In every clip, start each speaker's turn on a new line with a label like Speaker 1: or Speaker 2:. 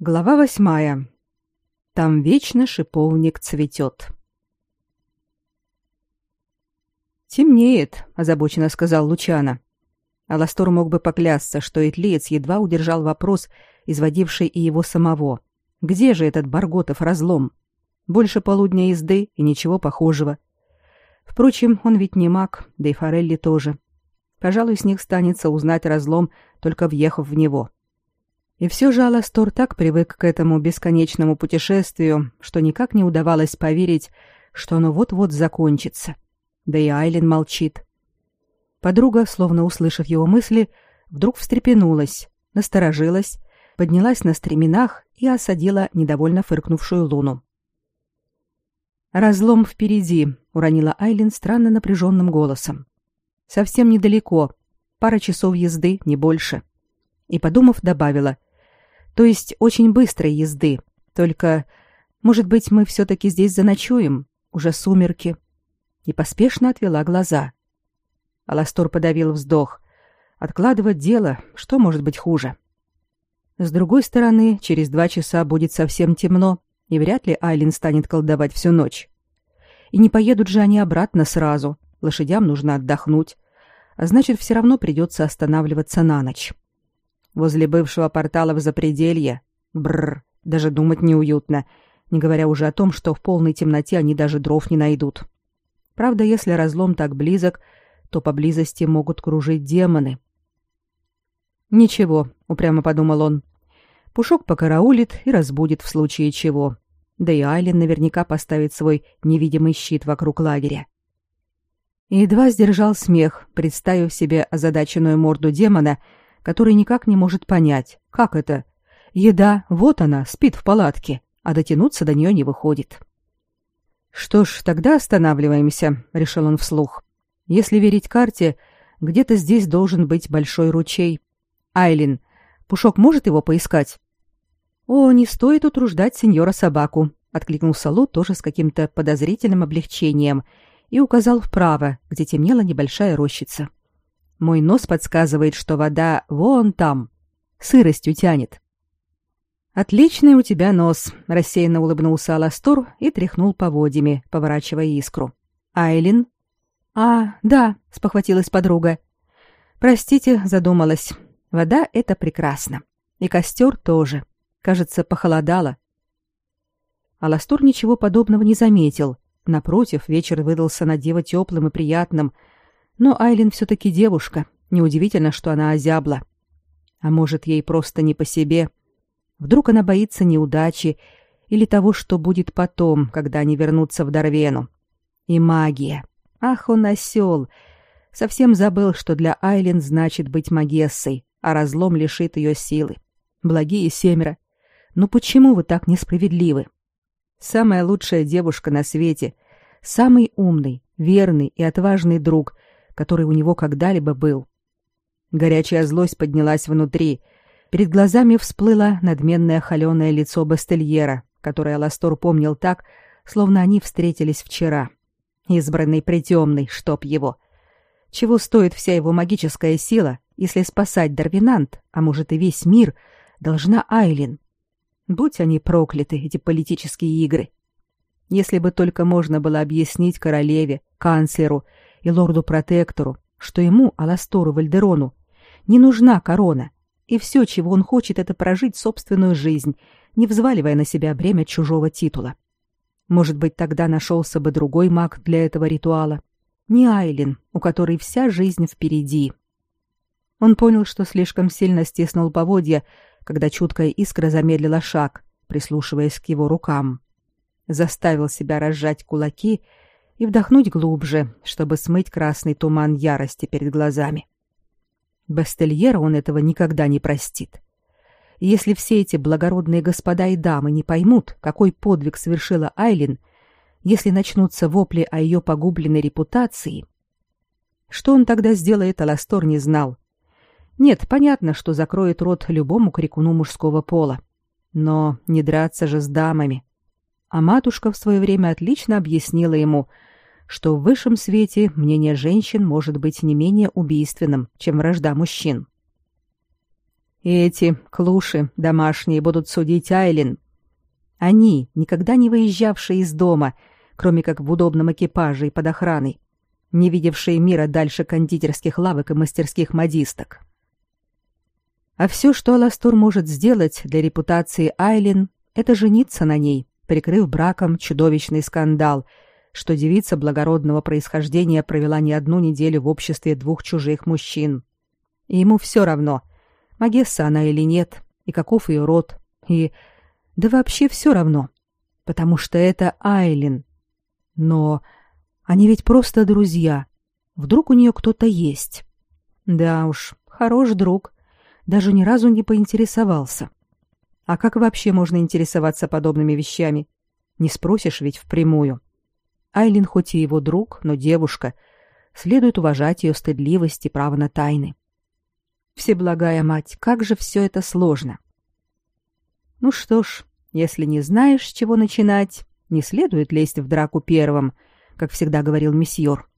Speaker 1: Глава восьмая. Там вечно шиповник цветет. «Темнеет», — озабоченно сказал Лучана. Аластор мог бы поклясться, что Итлиец едва удержал вопрос, изводивший и его самого. «Где же этот Барготов разлом? Больше полудня езды и ничего похожего. Впрочем, он ведь не маг, да и Форелли тоже. Пожалуй, с них станется узнать разлом, только въехав в него». И все же Аластор так привык к этому бесконечному путешествию, что никак не удавалось поверить, что оно вот-вот закончится. Да и Айлин молчит. Подруга, словно услышав его мысли, вдруг встрепенулась, насторожилась, поднялась на стременах и осадила недовольно фыркнувшую луну. «Разлом впереди», — уронила Айлин странно напряженным голосом. «Совсем недалеко. Пара часов езды, не больше». И, подумав, добавила — то есть очень быстрой езды. Только, может быть, мы все-таки здесь заночуем? Уже сумерки. И поспешно отвела глаза. Аластор подавил вздох. Откладывать дело, что может быть хуже? С другой стороны, через два часа будет совсем темно, и вряд ли Айлин станет колдовать всю ночь. И не поедут же они обратно сразу. Лошадям нужно отдохнуть. А значит, все равно придется останавливаться на ночь возле бывшего портала в запределье. Бррр, даже думать неуютно, не говоря уже о том, что в полной темноте они даже дров не найдут. Правда, если разлом так близок, то поблизости могут кружить демоны. «Ничего», — упрямо подумал он. «Пушок покараулит и разбудит в случае чего. Да и Айлен наверняка поставит свой невидимый щит вокруг лагеря». И едва сдержал смех, представив себе озадаченную морду демона — который никак не может понять, как это. Еда, вот она, спит в палатке, а дотянуться до нее не выходит. «Что ж, тогда останавливаемся», — решил он вслух. «Если верить карте, где-то здесь должен быть большой ручей. Айлин, Пушок может его поискать?» «О, не стоит утруждать сеньора собаку», — откликнулся Лу тоже с каким-то подозрительным облегчением и указал вправо, где темнела небольшая рощица. Мой нос подсказывает, что вода вон там. Сыростью тянет. Отличный у тебя нос, рассеянно улыбнулся Аластор и тряхнул поводьями, поворачивая искру. Айлин? А, да, спохватилась подруга. Простите, задумалась. Вода это прекрасно. И костер тоже. Кажется, похолодало. Аластор ничего подобного не заметил. Напротив, вечер выдался на диво теплым и приятным, но Айлин все-таки девушка. Неудивительно, что она озябла. А может, ей просто не по себе. Вдруг она боится неудачи или того, что будет потом, когда они вернутся в Дарвену. И магия. Ах, он осел. Совсем забыл, что для Айлин значит быть магессой, а разлом лишит ее силы. Благие семеро. Ну почему вы так несправедливы? Самая лучшая девушка на свете, самый умный, верный и отважный друг — который у него когда-либо был. Горячая злость поднялась внутри. Перед глазами всплыло надменное холеное лицо Бастельера, которое Ластор помнил так, словно они встретились вчера. Избранный притемный, чтоб его. Чего стоит вся его магическая сила, если спасать Дарвинант, а может и весь мир, должна Айлин? Будь они прокляты, эти политические игры. Если бы только можно было объяснить королеве, канцлеру и лорду-протектору, что ему, Аластору Вальдерону, не нужна корона, и все, чего он хочет, это прожить собственную жизнь, не взваливая на себя бремя чужого титула. Может быть, тогда нашелся бы другой маг для этого ритуала. Не Айлин, у которой вся жизнь впереди. Он понял, что слишком сильно стиснул поводья, когда чуткая искра замедлила шаг, прислушиваясь к его рукам. Заставил себя разжать кулаки и вдохнуть глубже, чтобы смыть красный туман ярости перед глазами. Бастельера он этого никогда не простит. И если все эти благородные господа и дамы не поймут, какой подвиг совершила Айлин, если начнутся вопли о ее погубленной репутации, что он тогда сделает, Аластор не знал. Нет, понятно, что закроет рот любому крикуну мужского пола. Но не драться же с дамами. А матушка в свое время отлично объяснила ему, что в высшем свете мнение женщин может быть не менее убийственным, чем вражда мужчин. Эти клуши домашние будут судить Айлин. Они, никогда не выезжавшие из дома, кроме как в удобном экипаже и под охраной, не видевшие мира дальше кондитерских лавок и мастерских модисток. А все, что Аластор может сделать для репутации Айлин, это жениться на ней, прикрыв браком чудовищный скандал, что девица благородного происхождения провела не одну неделю в обществе двух чужих мужчин. И ему все равно, Магесса она или нет, и каков ее род, и... Да вообще все равно, потому что это Айлин. Но они ведь просто друзья. Вдруг у нее кто-то есть. Да уж, хорош друг. Даже ни разу не поинтересовался. А как вообще можно интересоваться подобными вещами? Не спросишь ведь впрямую. Айлин хоть и его друг, но девушка. Следует уважать ее стыдливость и право на тайны. Всеблагая мать, как же все это сложно. Ну что ж, если не знаешь, с чего начинать, не следует лезть в драку первым, как всегда говорил месьеор.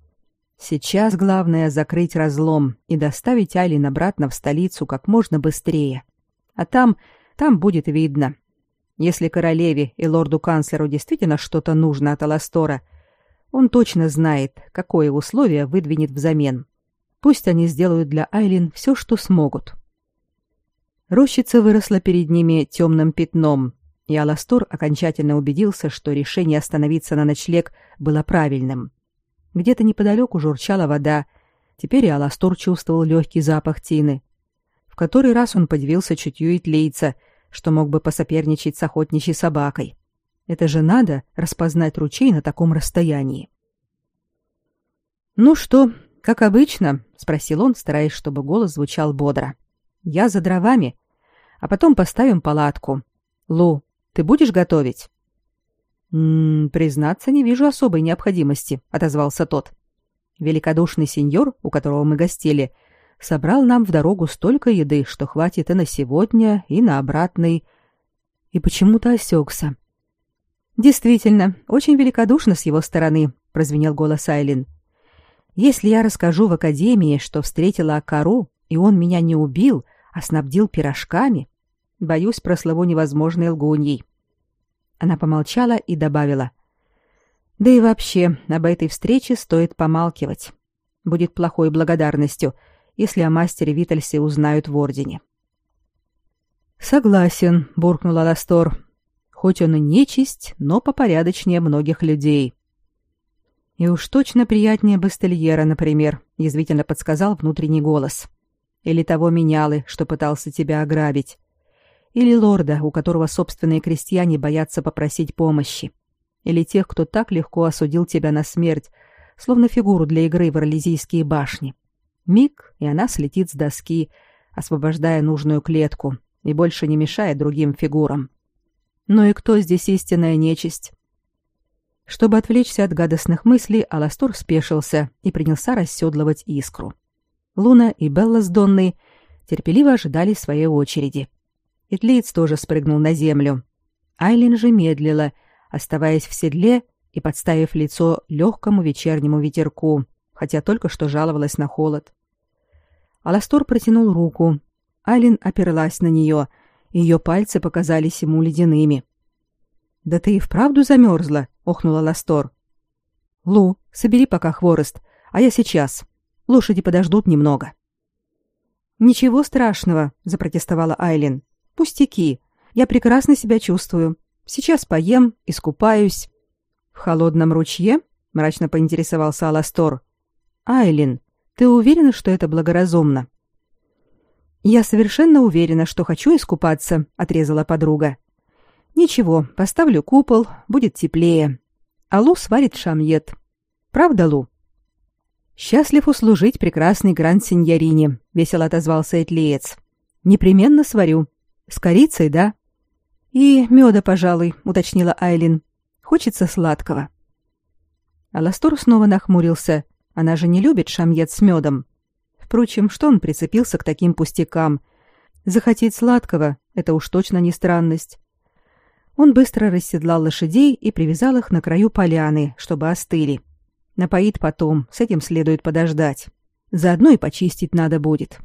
Speaker 1: Сейчас главное закрыть разлом и доставить Айлин обратно в столицу как можно быстрее. А там, там будет видно. Если королеве и лорду-канцлеру действительно что-то нужно от Аластора, он точно знает, какое условие выдвинет взамен. Пусть они сделают для Айлин все, что смогут. Рощица выросла перед ними темным пятном, и Аластор окончательно убедился, что решение остановиться на ночлег было правильным. Где-то неподалеку журчала вода, теперь и Аластор чувствовал легкий запах тины. В который раз он подивился чутью итлейца, что мог бы посоперничать с охотничьей собакой. Это же надо распознать ручей на таком расстоянии. «Ну что, как обычно?» — спросил он, стараясь, чтобы голос звучал бодро. «Я за дровами, а потом поставим палатку. Лу, ты будешь готовить?» «М -м, «Признаться, не вижу особой необходимости», — отозвался тот. «Великодушный сеньор, у которого мы гостили, собрал нам в дорогу столько еды, что хватит и на сегодня, и на обратный...» И почему-то осекся. «Действительно, очень великодушно с его стороны», — прозвенел голос Айлин. Если я расскажу в академии, что встретила Акару, и он меня не убил, а снабдил пирожками, боюсь, прослову невозможной лгуньей. Она помолчала и добавила: "Да и вообще, об этой встрече стоит помалкивать. Будет плохой благодарностью, если о мастере Витальсе узнают в ордене". Согласен, буркнула Ластор. Хоть он и нечисть, но попорядочнее многих людей. И уж точно приятнее Бастельера, например, язвительно подсказал внутренний голос. Или того менялы, что пытался тебя ограбить. Или лорда, у которого собственные крестьяне боятся попросить помощи. Или тех, кто так легко осудил тебя на смерть, словно фигуру для игры в Орлезийские башни. Миг, и она слетит с доски, освобождая нужную клетку и больше не мешая другим фигурам. Ну и кто здесь истинная нечисть? Чтобы отвлечься от гадостных мыслей, Аластор спешился и принялся расседлывать искру. Луна и Белла с Донной терпеливо ожидали своей очереди. Итлиец тоже спрыгнул на землю. Айлин же медлила, оставаясь в седле и подставив лицо легкому вечернему ветерку, хотя только что жаловалась на холод. Аластор протянул руку. Айлин оперлась на нее, ее пальцы показались ему ледяными. «Да ты и вправду замерзла?» — охнула Ластор. «Лу, собери пока хворост, а я сейчас. Лошади подождут немного». «Ничего страшного», — запротестовала Айлин. «Пустяки. Я прекрасно себя чувствую. Сейчас поем, искупаюсь». «В холодном ручье?» — мрачно поинтересовался Аластор. «Айлин, ты уверена, что это благоразумно?» «Я совершенно уверена, что хочу искупаться», — отрезала подруга. Ничего, поставлю купол, будет теплее. А Лу сварит шамьет. Правда, Лу? Счастлив услужить прекрасной гранд-синьорине, весело отозвался Этлиец. Непременно сварю. С корицей, да? И меда, пожалуй, уточнила Айлин. Хочется сладкого. Аластор снова нахмурился. Она же не любит шамьет с медом. Впрочем, что он прицепился к таким пустякам? Захотеть сладкого — это уж точно не странность. Он быстро расседлал лошадей и привязал их на краю поляны, чтобы остыли. Напоит потом, с этим следует подождать. Заодно и почистить надо будет.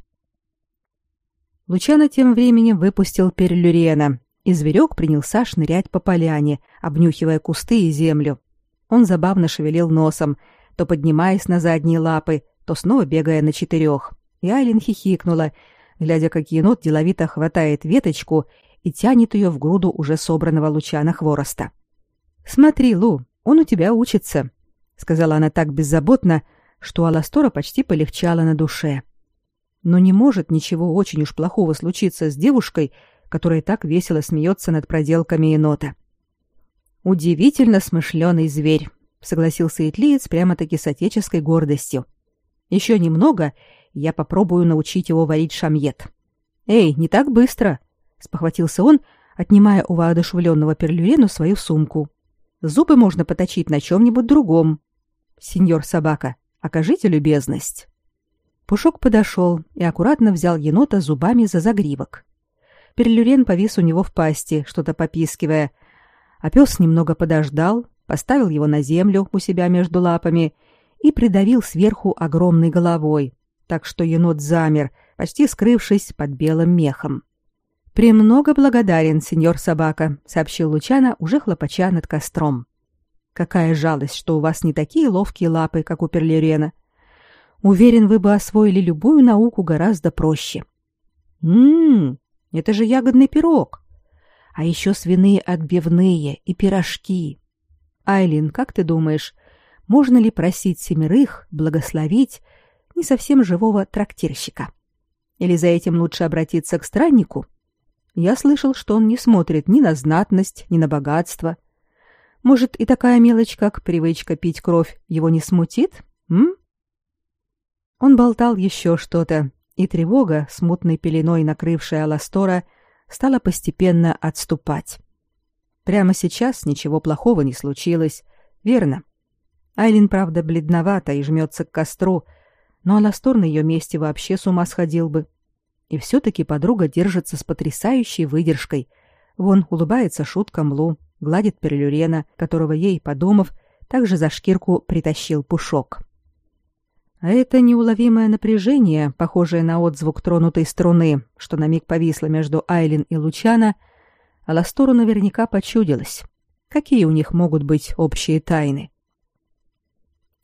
Speaker 1: Лучано тем временем выпустил перлюрена, и зверек принялся шнырять по поляне, обнюхивая кусты и землю. Он забавно шевелил носом, то поднимаясь на задние лапы, то снова бегая на четырех. И Айлин хихикнула, глядя, как енот деловито хватает веточку и тянет ее в груду уже собранного лучана хвороста. «Смотри, Лу, он у тебя учится», — сказала она так беззаботно, что Аластора почти полегчало на душе. Но не может ничего очень уж плохого случиться с девушкой, которая так весело смеется над проделками енота. «Удивительно смышленый зверь», — согласился Итлиец прямо-таки с отеческой гордостью. «Еще немного, я попробую научить его варить шамьет». «Эй, не так быстро!» — спохватился он, отнимая у воодушевленного Перлюрену свою сумку. «Зубы можно поточить на чем-нибудь другом. Сеньор собака, окажите любезность». Пушок подошел и аккуратно взял енота зубами за загривок. Перлюрен повис у него в пасти, что-то попискивая, а пес немного подождал, поставил его на землю у себя между лапами и придавил сверху огромной головой, так что енот замер, почти скрывшись под белым мехом. «Премного благодарен, сеньор собака», — сообщил Лучана, уже хлопача над костром. «Какая жалость, что у вас не такие ловкие лапы, как у Перлерена. Уверен, вы бы освоили любую науку гораздо проще». «Ммм, это же ягодный пирог. А еще свиные отбивные и пирожки. Айлин, как ты думаешь, можно ли просить семерых благословить не совсем живого трактирщика? Или за этим лучше обратиться к страннику?» Я слышал, что он не смотрит ни на знатность, ни на богатство. Может, и такая мелочь, как привычка пить кровь, его не смутит? М? Он болтал еще что-то, и тревога, смутной пеленой накрывшая Аластора, стала постепенно отступать. Прямо сейчас ничего плохого не случилось, верно? Айлин, правда, бледновата и жмется к костру, но Аластор на ее месте вообще с ума сходил бы. И все-таки подруга держится с потрясающей выдержкой. Вон улыбается шуткам Лу, гладит Перлюрена, которого ей, подумав, также за шкирку притащил пушок. А это неуловимое напряжение, похожее на отзвук тронутой струны, что на миг повисло между Айлин и Лучана, Аластору наверняка почудилось. Какие у них могут быть общие тайны?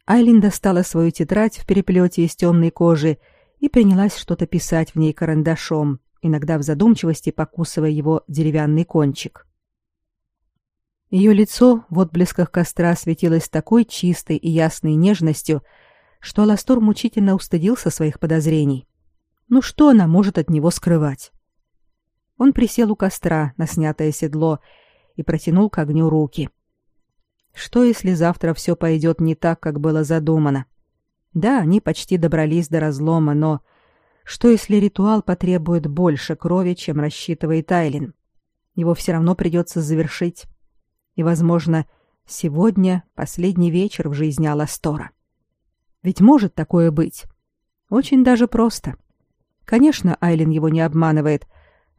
Speaker 1: Айлин достала свою тетрадь в переплете из темной кожи и принялась что-то писать в ней карандашом, иногда в задумчивости покусывая его деревянный кончик. Ее лицо в отблесках костра светилось такой чистой и ясной нежностью, что Аластор мучительно устыдился своих подозрений. Ну что она может от него скрывать? Он присел у костра на снятое седло и протянул к огню руки. Что, если завтра все пойдет не так, как было задумано? Да, они почти добрались до разлома, но что если ритуал потребует больше крови, чем рассчитывает Айлин? Его все равно придется завершить. И, возможно, сегодня последний вечер в жизни Аластора. Ведь может такое быть. Очень даже просто. Конечно, Айлин его не обманывает,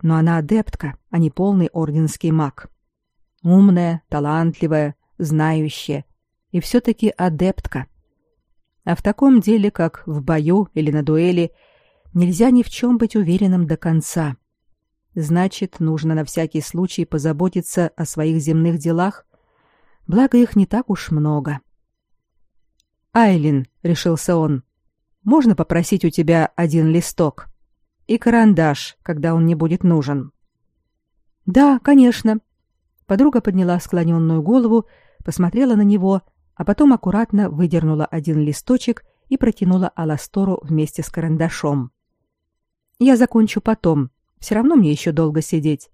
Speaker 1: но она адептка, а не полный орденский маг. Умная, талантливая, знающая и все-таки адептка. А в таком деле, как в бою или на дуэли, нельзя ни в чем быть уверенным до конца. Значит, нужно на всякий случай позаботиться о своих земных делах, благо их не так уж много. «Айлин», — решился он, — «можно попросить у тебя один листок и карандаш, когда он не будет нужен?» «Да, конечно». Подруга подняла склоненную голову, посмотрела на него а потом аккуратно выдернула один листочек и протянула Аластору вместе с карандашом. «Я закончу потом. Все равно мне еще долго сидеть.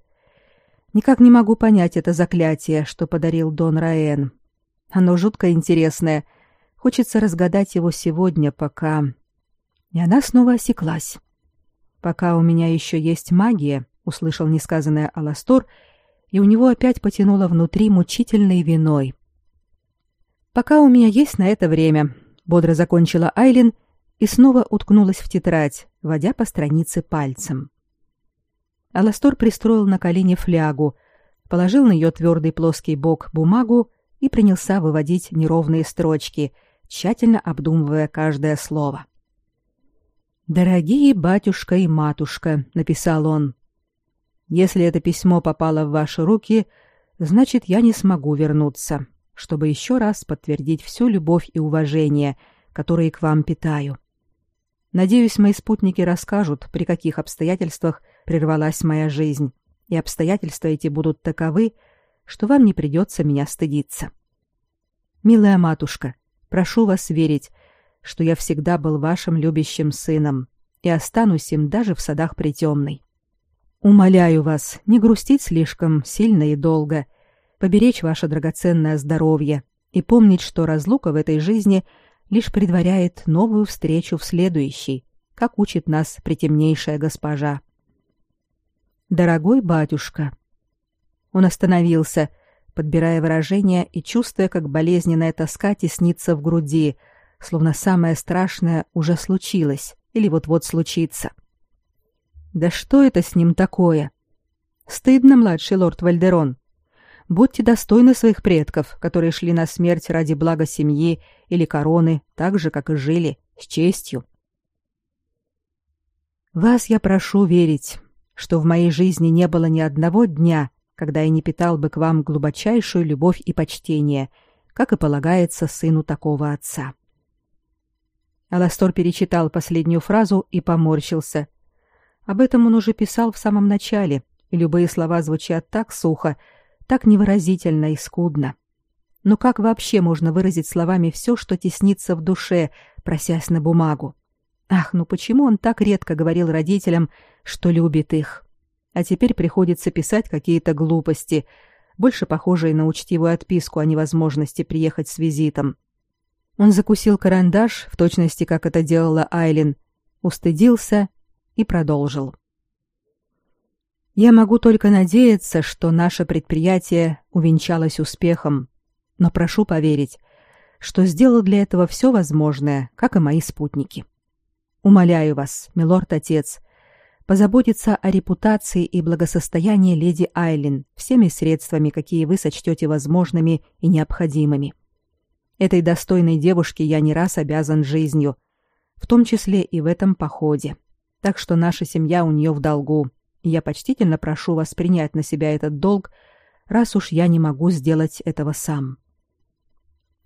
Speaker 1: Никак не могу понять это заклятие, что подарил Дон Раэн. Оно жутко интересное. Хочется разгадать его сегодня, пока...» И она снова осеклась. «Пока у меня еще есть магия», — услышал несказанное Аластор, и у него опять потянуло внутри мучительной виной. Пока у меня есть на это время, бодро закончила Айлин и снова уткнулась в тетрадь, водя по странице пальцем. Аластор пристроил на колени флягу, положил на ее твердый плоский бок бумагу и принялся выводить неровные строчки, тщательно обдумывая каждое слово. «Дорогие батюшка и матушка», — написал он, — «если это письмо попало в ваши руки, значит, я не смогу вернуться, чтобы еще раз подтвердить всю любовь и уважение, которые к вам питаю. Надеюсь, мои спутники расскажут, при каких обстоятельствах прервалась моя жизнь, и обстоятельства эти будут таковы, что вам не придется меня стыдиться. Милая матушка, прошу вас верить, что я всегда был вашим любящим сыном и останусь им даже в садах притемной. Умоляю вас не грустить слишком сильно и долго, поберечь ваше драгоценное здоровье и помнить, что разлука в этой жизни лишь предваряет новую встречу в следующей, как учит нас притемнейшая госпожа. Дорогой батюшка. Он остановился, подбирая выражение и чувствуя, как болезненная тоска теснится в груди, словно самое страшное уже случилось или вот-вот случится. Да что это с ним такое? Стыдно, младший лорд Вальдерон. Будьте достойны своих предков, которые шли на смерть ради блага семьи или короны, так же, как и жили, с честью. Вас я прошу верить, что в моей жизни не было ни одного дня, когда я не питал бы к вам глубочайшую любовь и почтение, как и полагается сыну такого отца. Аластор перечитал последнюю фразу и поморщился. Об этом он уже писал в самом начале, и любые слова звучат так сухо, так невыразительно и скудно. Но как вообще можно выразить словами все, что теснится в душе, просясь на бумагу? Ах, ну почему он так редко говорил родителям, что любит их? А теперь приходится писать какие-то глупости, больше похожие на учтивую отписку о невозможности приехать с визитом. Он закусил карандаш, в точности, как это делала Айлин, устыдился и продолжил. Я могу только надеяться, что наше предприятие увенчалось успехом, но прошу поверить, что сделал для этого все возможное, как и мои спутники. Умоляю вас, милорд-отец, позаботиться о репутации и благосостоянии леди Айлин всеми средствами, какие вы сочтете возможными и необходимыми. Этой достойной девушке я не раз обязан жизнью, в том числе и в этом походе. Так что наша семья у нее в долгу, я почтительно прошу вас принять на себя этот долг, раз уж я не могу сделать этого сам.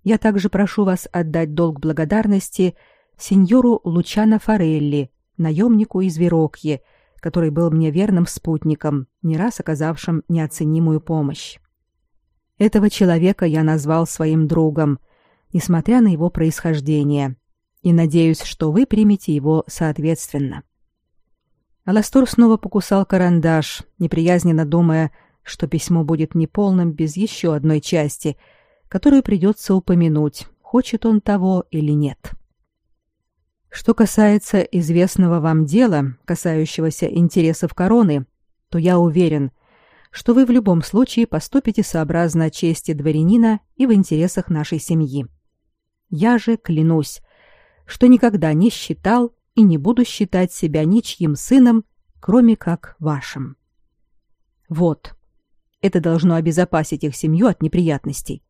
Speaker 1: Я также прошу вас отдать долг благодарности сеньору Лучано Форелли, наемнику из Верокье, который был мне верным спутником, не раз оказавшим неоценимую помощь. Этого человека я назвал своим другом — несмотря на его происхождение, и надеюсь, что вы примете его соответственно. Аластор снова покусал карандаш, неприязненно думая, что письмо будет неполным без еще одной части, которую придется упомянуть, хочет он того или нет. Что касается известного вам дела, касающегося интересов короны, то я уверен, что вы в любом случае поступите сообразно чести дворянина и в интересах нашей семьи. Я же клянусь, что никогда не считал и не буду считать себя ничьим сыном, кроме как вашим. Вот. Это должно обезопасить их семью от неприятностей.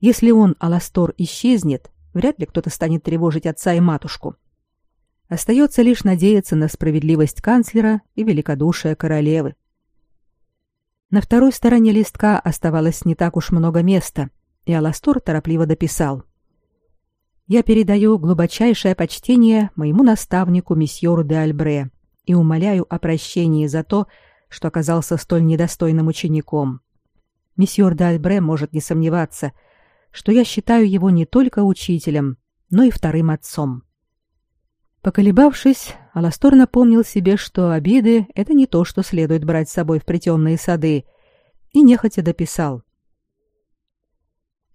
Speaker 1: Если он, Аластор, исчезнет, вряд ли кто-то станет тревожить отца и матушку. Остается лишь надеяться на справедливость канцлера и великодушие королевы. На второй стороне листка оставалось не так уж много места, и Аластор торопливо дописал я передаю глубочайшее почтение моему наставнику месьеору де Альбре и умоляю о прощении за то, что оказался столь недостойным учеником. Месьеор де Альбре может не сомневаться, что я считаю его не только учителем, но и вторым отцом. Поколебавшись, Аластор напомнил себе, что обиды — это не то, что следует брать с собой в притемные сады, и нехотя дописал.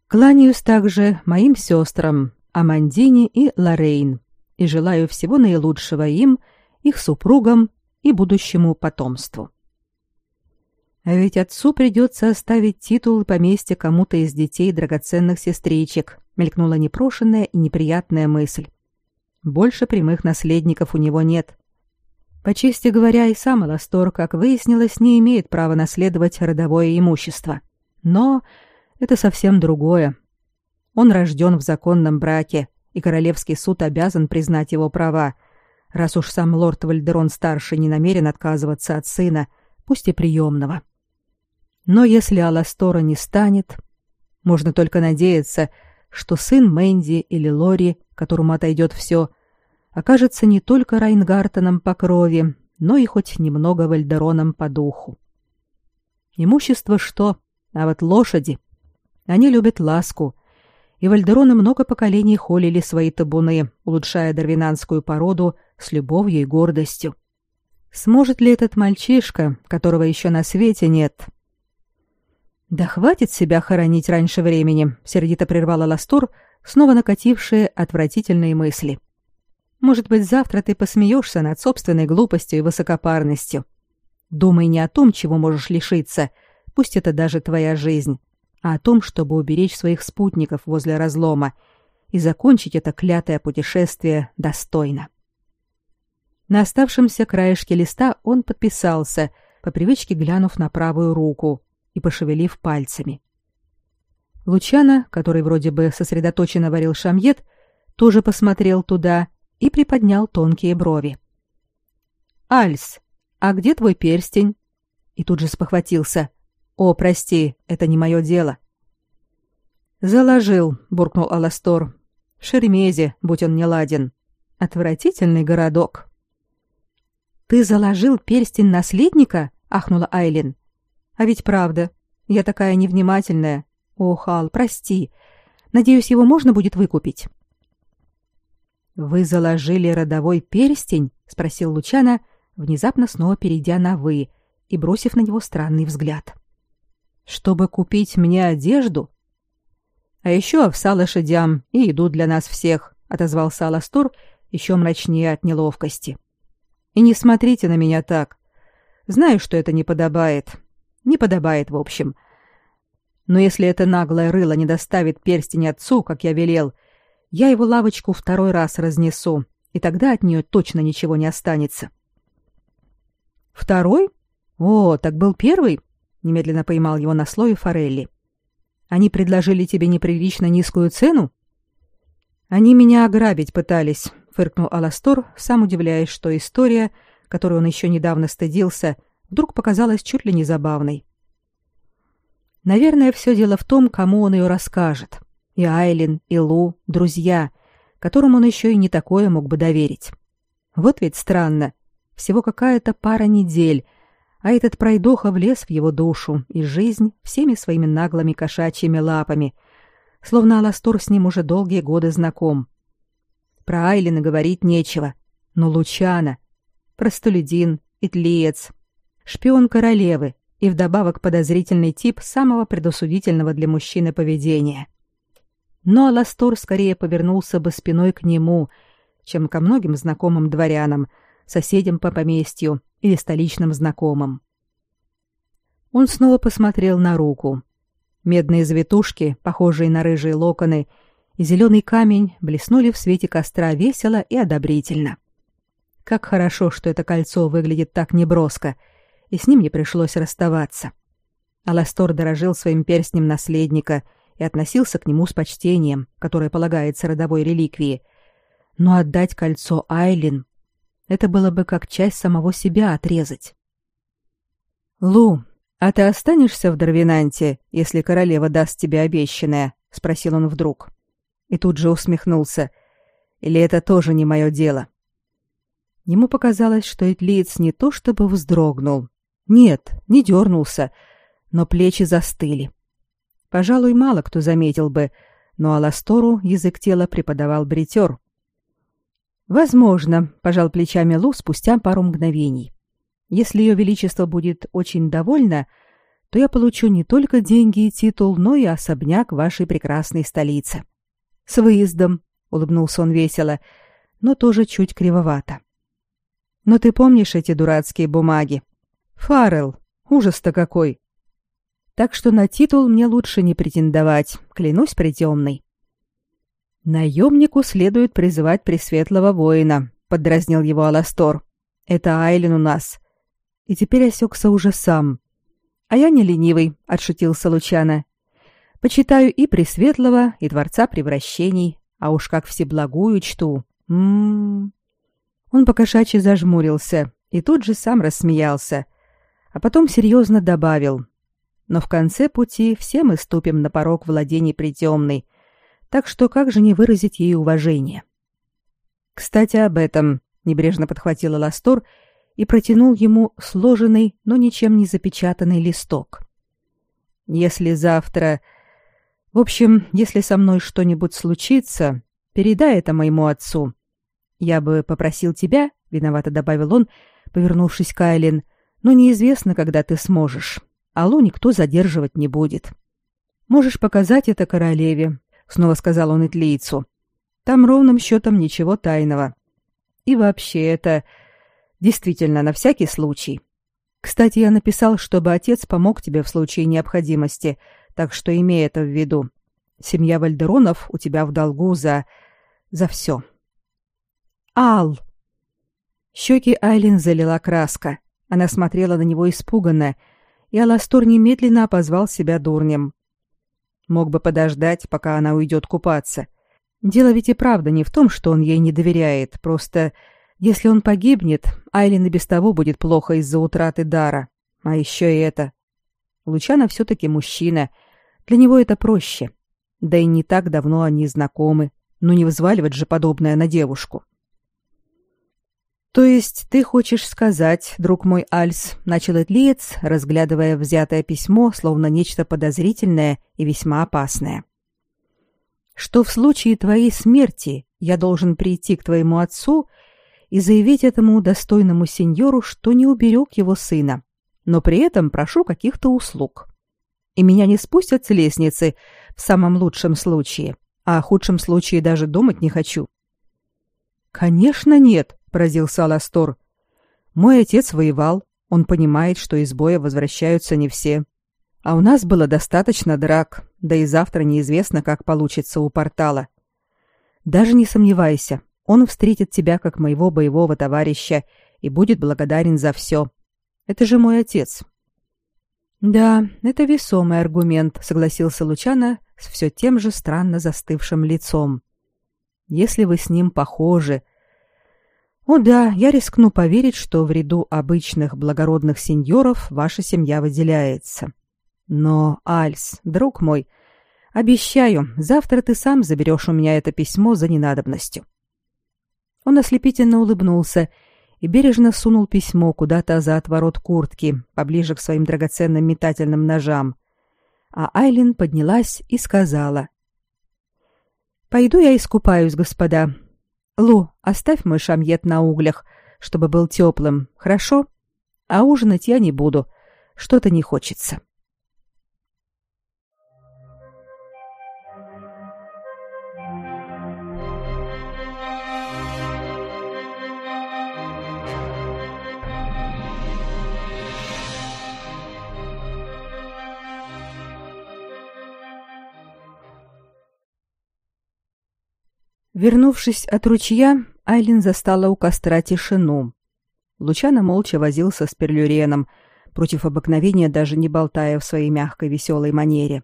Speaker 1: «Кланяюсь также моим сестрам, Амандине и Лорейн и желаю всего наилучшего им, их супругам и будущему потомству. А ведь отцу придется оставить титул и поместье кому-то из детей драгоценных сестричек, мелькнула непрошенная и неприятная мысль. Больше прямых наследников у него нет. По чести говоря, и сам Аластор, как выяснилось, не имеет права наследовать родовое имущество. Но это совсем другое. Он рожден в законном браке, и королевский суд обязан признать его права, раз уж сам лорд Вальдерон-старший не намерен отказываться от сына, пусть и приемного. Но если Аластора не станет, можно только надеяться, что сын Мэнди или Лори, которому отойдет все, окажется не только Райнгартеном по крови, но и хоть немного Вальдероном по духу. Имущество что? А вот лошади. Они любят ласку, и Вальдероны много поколений холили свои табуны, улучшая дарвинанскую породу с любовью и гордостью. Сможет ли этот мальчишка, которого еще на свете нет? Да хватит себя хоронить раньше времени, сердито прервала Ластур, снова накатившие отвратительные мысли. Может быть, завтра ты посмеешься над собственной глупостью и высокопарностью. Думай не о том, чего можешь лишиться, пусть это даже твоя жизнь, а о том, чтобы уберечь своих спутников возле разлома и закончить это клятое путешествие достойно. На оставшемся краешке листа он подписался, по привычке глянув на правую руку и пошевелив пальцами. Лучана, который вроде бы сосредоточенно варил шамьет, тоже посмотрел туда и приподнял тонкие брови. «Альс, а где твой перстень?» И тут же спохватился. «О, прости, это не мое дело». «Заложил», — буркнул Аластор. «В Шеремезе, будь он не ладен. Отвратительный городок». «Ты заложил перстень наследника?» — ахнула Айлин. «А ведь правда. Я такая невнимательная. О, Хал, прости. Надеюсь, его можно будет выкупить». «Вы заложили родовой перстень?» — спросил Лучана, внезапно снова перейдя на «вы» и бросив на него странный взгляд. «Чтобы купить мне одежду?» А еще овса лошадям и еду для нас всех, отозвался Аластор еще мрачнее от неловкости. И не смотрите на меня так. Знаю, что это не подобает. Не подобает, в общем. Но если это наглое рыло не доставит перстень отцу, как я велел, я его лавочку второй раз разнесу, и тогда от нее точно ничего не останется. Второй? О, так был первый, немедленно поймал его на слое Форелли. Они предложили тебе неприлично низкую цену? Они меня ограбить пытались, фыркнул Аластор, сам удивляясь, что история, которую он еще недавно стыдился, вдруг показалась чуть ли не забавной. Наверное, все дело в том, кому он ее расскажет. И Айлин, и Лу, друзья, которым он еще и не такое мог бы доверить. Вот ведь странно. Всего какая-то пара недель, а этот пройдоха влез в его душу и жизнь всеми своими наглыми кошачьими лапами, словно Аластор с ним уже долгие годы знаком. Про Айлина говорить нечего, но Лучана, простолюдин, итлиец, шпион королевы и вдобавок подозрительный тип самого предосудительного для мужчины поведения. Но Аластор скорее повернулся бы спиной к нему, чем ко многим знакомым дворянам, соседям по поместью или столичным знакомым. Он снова посмотрел на руку. Медные завитушки, похожие на рыжие локоны, и зеленый камень блеснули в свете костра весело и одобрительно. Как хорошо, что это кольцо выглядит так неброско, и с ним не пришлось расставаться. Аластор дорожил своим перстнем наследника и относился к нему с почтением, которое полагается родовой реликвии. Но отдать кольцо Айлин это было бы как часть самого себя отрезать. «Лу, а ты останешься в Дарвинанте, если королева даст тебе обещанное?» — спросил он вдруг. И тут же усмехнулся. «Или это тоже не мое дело?» Ему показалось, что Этлиец не то чтобы вздрогнул. Нет, не дернулся, но плечи застыли. Пожалуй, мало кто заметил бы, но Аластору язык тела преподавал бритер. Возможно, пожал плечами Лу спустя пару мгновений. Если ее величество будет очень довольно, то я получу не только деньги и титул, но и особняк вашей прекрасной столицы. С выездом, улыбнулся он весело, но тоже чуть кривовато. Но ты помнишь эти дурацкие бумаги? Фаррелл, ужас-то какой. Так что на титул мне лучше не претендовать, клянусь притемной. Наемнику следует призывать пресветлого воина, поддразнил его Аластор. Это Айлин у нас. И теперь осекся уже сам. А я не ленивый, отшутился Лучана. Почитаю и пресветлого, и дворца превращений, а уж как всеблагую чту. М-м. Он покошачьи зажмурился и тут же сам рассмеялся, а потом серьезно добавил. Но в конце пути все мы ступим на порог владений притемной, так что как же не выразить ей уважение? Кстати, об этом небрежно подхватила Ластор и протянул ему сложенный, но ничем не запечатанный листок. Если завтра... В общем, если со мной что-нибудь случится, передай это моему отцу. Я бы попросил тебя, виновато добавил он, повернувшись к Айлин, но неизвестно, когда ты сможешь. Аллу никто задерживать не будет. Можешь показать это королеве, снова сказал он итлийцу. Там ровным счетом ничего тайного. И вообще это действительно на всякий случай. Кстати, я написал, чтобы отец помог тебе в случае необходимости, так что имей это в виду. Семья Вальдеронов у тебя в долгу за... за все. Ал! Щеки Айлин залила краска. Она смотрела на него испуганно, и Аластор немедленно опозвал себя дурнем. Мог бы подождать, пока она уйдет купаться. Дело ведь и правда не в том, что он ей не доверяет, просто если он погибнет, Айлин и без того будет плохо из-за утраты дара. А еще и это. Лучана все-таки мужчина. Для него это проще. Да и не так давно они знакомы. Ну не взваливать же подобное на девушку. То есть ты хочешь сказать, друг мой Альс, начал Этлиец, разглядывая взятое письмо, словно нечто подозрительное и весьма опасное. Что в случае твоей смерти я должен прийти к твоему отцу и заявить этому достойному сеньору, что не уберег его сына, но при этом прошу каких-то услуг. И меня не спустят с лестницы в самом лучшем случае, а о худшем случае даже думать не хочу. Конечно, нет, поразился Аластор. Мой отец воевал, он понимает, что из боя возвращаются не все. А у нас было достаточно драк, да и завтра неизвестно, как получится у портала. Даже не сомневайся, он встретит тебя как моего боевого товарища и будет благодарен за все. Это же мой отец. Да, это весомый аргумент, согласился Лучано с все тем же странно застывшим лицом. Если вы с ним похожи, о да, я рискну поверить, что в ряду обычных благородных сеньоров ваша семья выделяется. Но, Альс, друг мой, обещаю, завтра ты сам заберешь у меня это письмо за ненадобностью. Он ослепительно улыбнулся и бережно сунул письмо куда-то за отворот куртки, поближе к своим драгоценным метательным ножам. А Айлин поднялась и сказала: "Пойду я искупаюсь, господа. Лу, оставь мой шамьет на углях, чтобы был теплым, хорошо? А ужинать я не буду, что-то не хочется". Вернувшись от ручья, Айлин застала у костра тишину. Лучано молча возился с перлюреном, против обыкновения даже не болтая в своей мягкой веселой манере.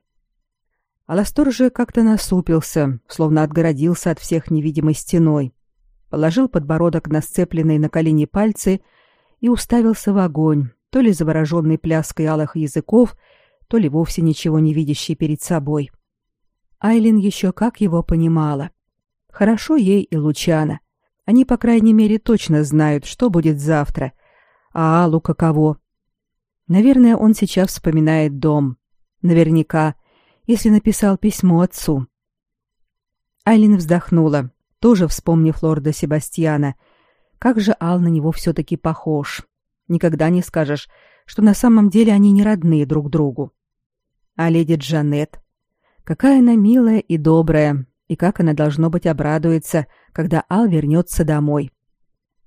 Speaker 1: Аластор же как-то насупился, словно отгородился от всех невидимой стеной, положил подбородок на сцепленные на колени пальцы и уставился в огонь, то ли завороженный пляской алых языков, то ли вовсе ничего не видящий перед собой. Айлин еще как его понимала. Хорошо ей и Лучана. Они, по крайней мере, точно знают, что будет завтра. А Аллу каково? Наверное, он сейчас вспоминает дом. Наверняка, если написал письмо отцу. Айлин вздохнула, тоже вспомнив лорда Себастьяна. Как же Ал на него все-таки похож. Никогда не скажешь, что на самом деле они не родные друг другу. А леди Джанет? Какая она милая и добрая, и как она должно быть обрадуется, когда Ал вернется домой.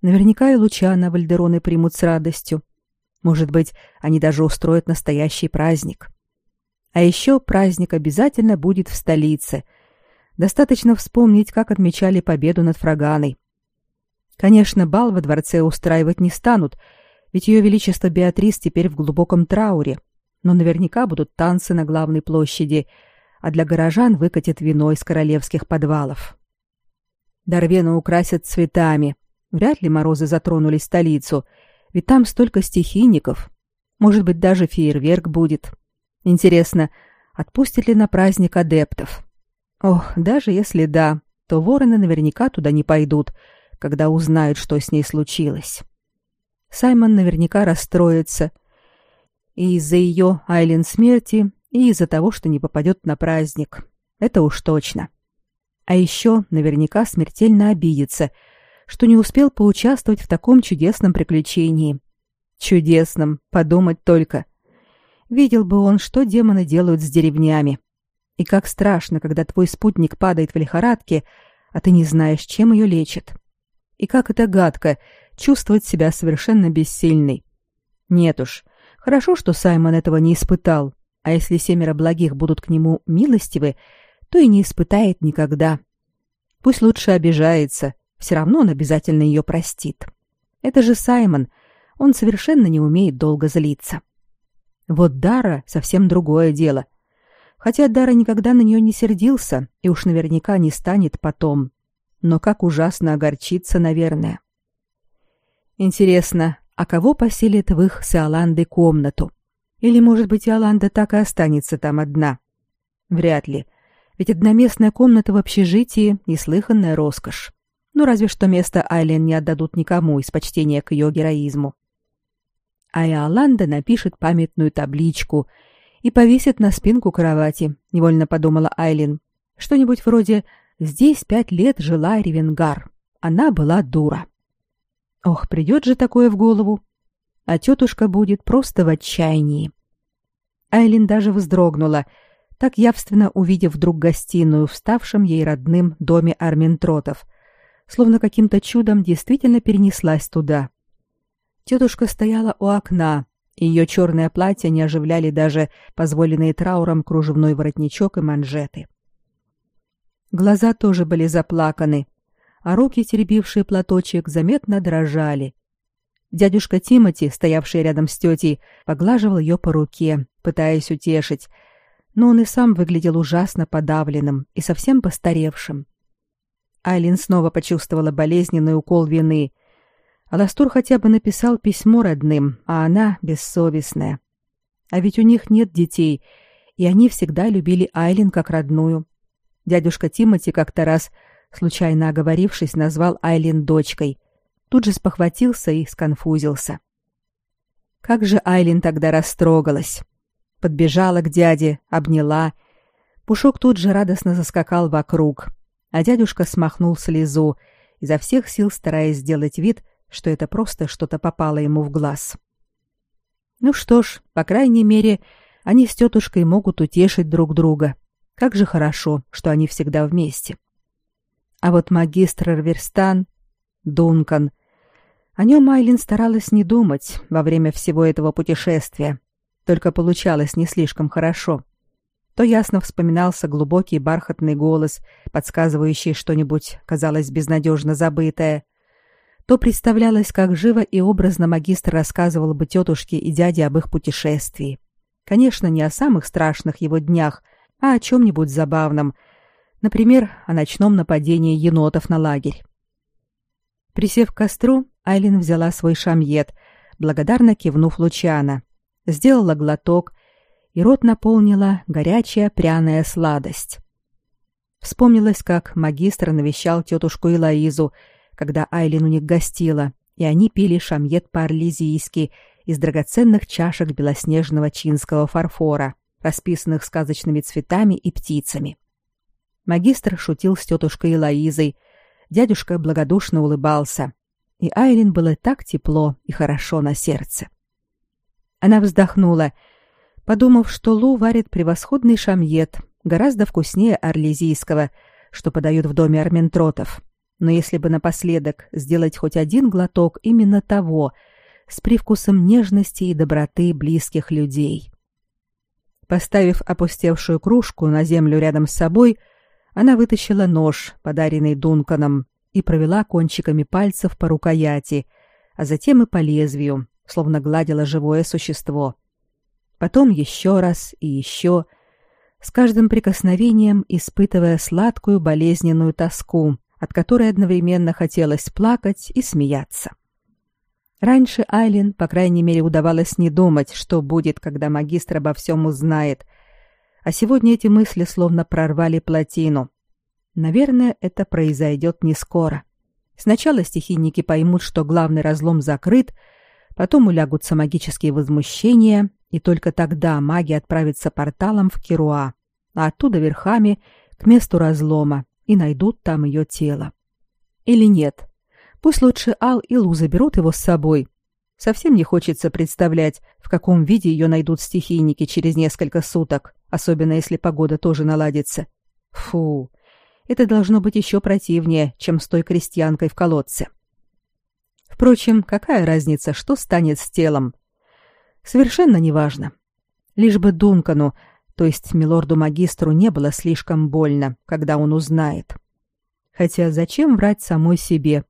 Speaker 1: Наверняка и Лучана Вальдероны примут с радостью. Может быть, они даже устроят настоящий праздник. А еще праздник обязательно будет в столице. Достаточно вспомнить, как отмечали победу над Фраганой. Конечно, бал во дворце устраивать не станут, ведь ее величество Беатрис теперь в глубоком трауре. Но наверняка будут танцы на главной площади — а для горожан выкатят вино из королевских подвалов. Дарвену украсят цветами, Вряд ли морозы затронули столицу, ведь там столько стихийников. Может быть, даже фейерверк будет. Интересно, отпустят ли на праздник адептов? Ох, даже если да, то вороны наверняка туда не пойдут, когда узнают, что с ней случилось. Саймон наверняка расстроится. И из-за ее Айлен смерти, и из-за того, что не попадет на праздник. Это уж точно. А еще наверняка смертельно обидится, что не успел поучаствовать в таком чудесном приключении. Чудесном, подумать только. Видел бы он, что демоны делают с деревнями. И как страшно, когда твой спутник падает в лихорадке, а ты не знаешь, чем ее лечат. И как это гадко чувствовать себя совершенно бессильной. Нет уж, хорошо, что Саймон этого не испытал, а если семеро благих будут к нему милостивы, то и не испытает никогда. Пусть лучше обижается, все равно он обязательно ее простит. Это же Саймон, он совершенно не умеет долго злиться. Вот Дара совсем другое дело. Хотя Дара никогда на нее не сердился и уж наверняка не станет потом. Но как ужасно огорчиться, наверное. Интересно, а кого поселит в их с Иоландой комнату? Или, может быть, Иоланда так и останется там одна? Вряд ли. Ведь одноместная комната в общежитии — неслыханная роскошь. Ну, разве что место Айлен не отдадут никому из почтения к ее героизму. А Иоланда напишет памятную табличку и повесит на спинку кровати, невольно подумала Айлин. Что-нибудь вроде «Здесь пять лет жила Ревенгар. Она была дура». Ох, придет же такое в голову. А тетушка будет просто в отчаянии. Айлин даже вздрогнула, так явственно увидев вдруг гостиную в ставшем ей родным доме Арментротов, словно каким-то чудом действительно перенеслась туда. Тетушка стояла у окна, и ее черное платье не оживляли даже позволенные трауром кружевной воротничок и манжеты. Глаза тоже были заплаканы, а руки, теребившие платочек, заметно дрожали. Дядюшка Тимати, стоявший рядом с тетей, поглаживал ее по руке, пытаясь утешить, но он и сам выглядел ужасно подавленным и совсем постаревшим. Айлин снова почувствовала болезненный укол вины. Аластур хотя бы написал письмо родным, а она бессовестная. А ведь у них нет детей, и они всегда любили Айлин как родную. Дядюшка Тимати как-то раз случайно оговорившись, назвал Айлин дочкой. Тут же спохватился и сконфузился. Как же Айлин тогда растрогалась. Подбежала к дяде, обняла. Пушок тут же радостно заскакал вокруг, а дядюшка смахнул слезу, изо всех сил стараясь сделать вид, что это просто что-то попало ему в глаз. Ну что ж, по крайней мере, они с тетушкой могут утешить друг друга. Как же хорошо, что они всегда вместе. А вот магистр Рверстан, Дункан, о нем Айлин старалась не думать во время всего этого путешествия, только получалось не слишком хорошо. То ясно вспоминался глубокий бархатный голос, подсказывающий что-нибудь, казалось, безнадежно забытое, то представлялось, как живо и образно магистр рассказывал бы тетушке и дяде об их путешествии. Конечно, не о самых страшных его днях, а о чем-нибудь забавном — Например, о ночном нападении енотов на лагерь. Присев к костру, Айлин взяла свой шамьет, благодарно кивнув Лучана, сделала глоток, и рот наполнила горячая пряная сладость. Вспомнилось, как магистр навещал тетушку Илоизу, когда Айлин у них гостила, и они пили шамьет по-арлизийски из драгоценных чашек белоснежного чинского фарфора, расписанных сказочными цветами и птицами. Магистр шутил с тетушкой Элоизой, дядюшка благодушно улыбался, и Айрин было так тепло и хорошо на сердце. Она вздохнула, подумав, что Лу варит превосходный шамьет, гораздо вкуснее орлезийского, что подают в доме арментротов. Но если бы напоследок сделать хоть один глоток именно того, с привкусом нежности и доброты близких людей. Поставив опустевшую кружку на землю рядом с собой, она вытащила нож, подаренный Дунканом, и провела кончиками пальцев по рукояти, а затем и по лезвию, словно гладила живое существо. Потом еще раз и еще, с каждым прикосновением испытывая сладкую болезненную тоску, от которой одновременно хотелось плакать и смеяться. Раньше Айлин, по крайней мере, удавалось не думать, что будет, когда магистр обо всем узнает. А сегодня эти мысли словно прорвали плотину. Наверное, это произойдет не скоро. Сначала стихийники поймут, что главный разлом закрыт, потом улягутся магические возмущения, и только тогда маги отправятся порталом в Кируа, а оттуда верхами к месту разлома и найдут там ее тело. Или нет? Пусть лучше Ал и Лу заберут его с собой. Совсем не хочется представлять, в каком виде ее найдут стихийники через несколько суток, особенно если погода тоже наладится. Фу, это должно быть еще противнее, чем с той крестьянкой в колодце. Впрочем, какая разница, что станет с телом? Совершенно неважно. Лишь бы Дункану, то есть милорду-магистру, не было слишком больно, когда он узнает. Хотя зачем врать самой себе?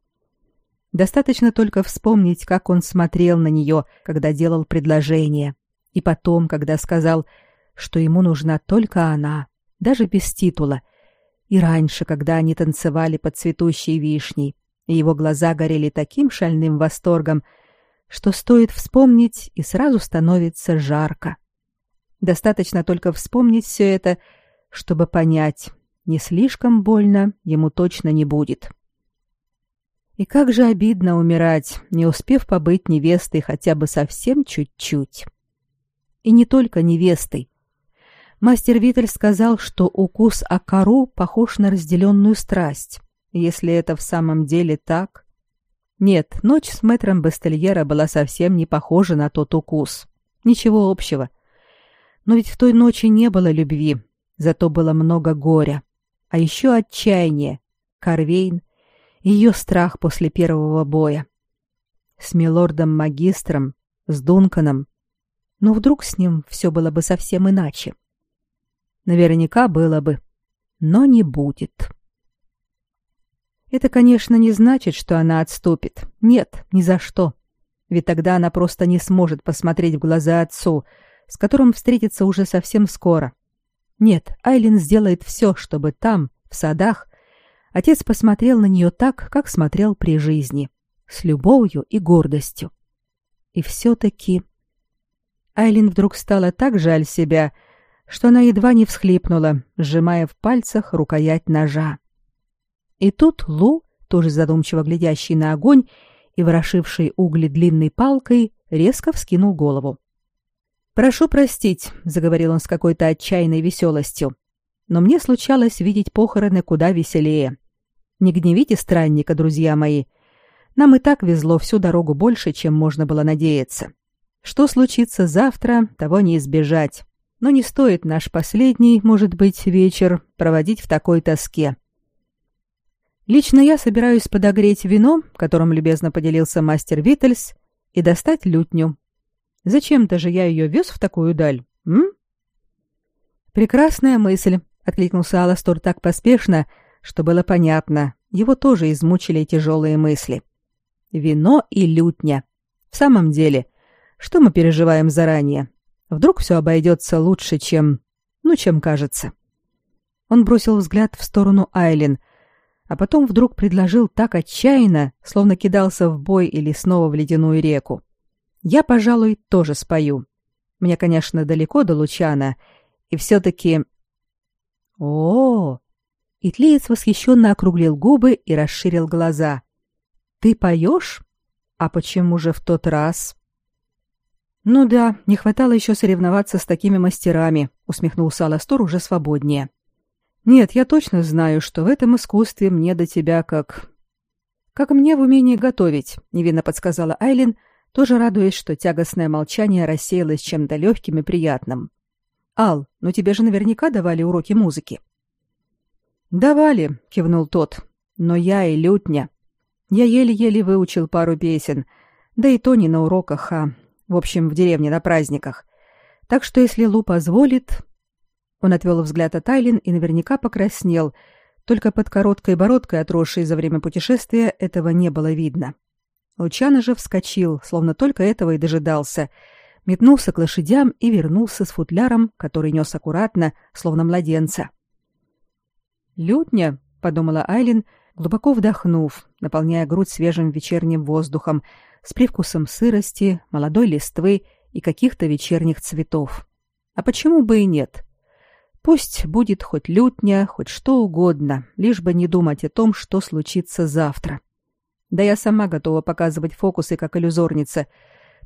Speaker 1: Достаточно только вспомнить, как он смотрел на нее, когда делал предложение, и потом, когда сказал, что ему нужна только она, даже без титула — и раньше, когда они танцевали под цветущей вишней, и его глаза горели таким шальным восторгом, что стоит вспомнить, и сразу становится жарко. Достаточно только вспомнить все это, чтобы понять, не слишком больно ему точно не будет. И как же обидно умирать, не успев побыть невестой хотя бы совсем чуть-чуть. И не только невестой, Мастер Витель сказал, что укус о кору похож на разделенную страсть. Если это в самом деле так... Нет, ночь с мэтром Бастельера была совсем не похожа на тот укус. Ничего общего. Но ведь в той ночи не было любви, зато было много горя. А еще отчаяние, Карвейн, ее страх после первого боя. С милордом-магистром, с Дунканом. Но вдруг с ним все было бы совсем иначе. — Наверняка было бы, но не будет. Это, конечно, не значит, что она отступит. Нет, ни за что. Ведь тогда она просто не сможет посмотреть в глаза отцу, с которым встретится уже совсем скоро. Нет, Айлин сделает все, чтобы там, в садах, отец посмотрел на нее так, как смотрел при жизни, с любовью и гордостью. И все-таки... Айлин вдруг стало так жаль себя, что она едва не всхлипнула, сжимая в пальцах рукоять ножа. И тут Лу, тоже задумчиво глядящий на огонь и ворошивший угли длинной палкой, резко вскинул голову. «Прошу простить», — заговорил он с какой-то отчаянной веселостью, «но мне случалось видеть похороны куда веселее. Не гневите странника, друзья мои. Нам и так везло всю дорогу больше, чем можно было надеяться. Что случится завтра, того не избежать но не стоит наш последний, может быть, вечер проводить в такой тоске. Лично я собираюсь подогреть вино, которым любезно поделился мастер Виттельс, и достать лютню. Зачем-то же я ее вез в такую даль, м? Прекрасная мысль, откликнулся Аластор так поспешно, что было понятно, его тоже измучили тяжелые мысли. Вино и лютня. В самом деле, что мы переживаем заранее? Вдруг все обойдется лучше, чем... ну, чем кажется. Он бросил взгляд в сторону Айлин, а потом вдруг предложил так отчаянно, словно кидался в бой или снова в ледяную реку. «Я, пожалуй, тоже спою. Мне, конечно, далеко до Лучана, и все-таки...» «О-о-о!» Итлиец восхищенно округлил губы и расширил глаза. «Ты поешь? А почему же в тот раз?» Ну да, не хватало еще соревноваться с такими мастерами, усмехнулся Аластор уже свободнее. Нет, я точно знаю, что в этом искусстве мне до тебя как как мне в умении готовить, невинно подсказала Айлин, тоже радуясь, что тягостное молчание рассеялось чем-то легким и приятным. Ал, ну тебе же наверняка давали уроки музыки. Давали, кивнул тот. Но я и лютня. Я еле-еле выучил пару песен, да и то не на уроках, а в общем, в деревне на праздниках. Так что если Лу позволит... Он отвел взгляд от Айлин и наверняка покраснел. Только под короткой бородкой, отросшей за время путешествия, этого не было видно. Лучано же вскочил, словно только этого и дожидался, метнулся к лошадям и вернулся с футляром, который нес аккуратно, словно младенца. «Лютня», — подумала Айлин, глубоко вдохнув, наполняя грудь свежим вечерним воздухом с привкусом сырости, молодой листвы и каких-то вечерних цветов. А почему бы и нет? Пусть будет хоть лютня, хоть что угодно, лишь бы не думать о том, что случится завтра. Да я сама готова показывать фокусы как иллюзорница,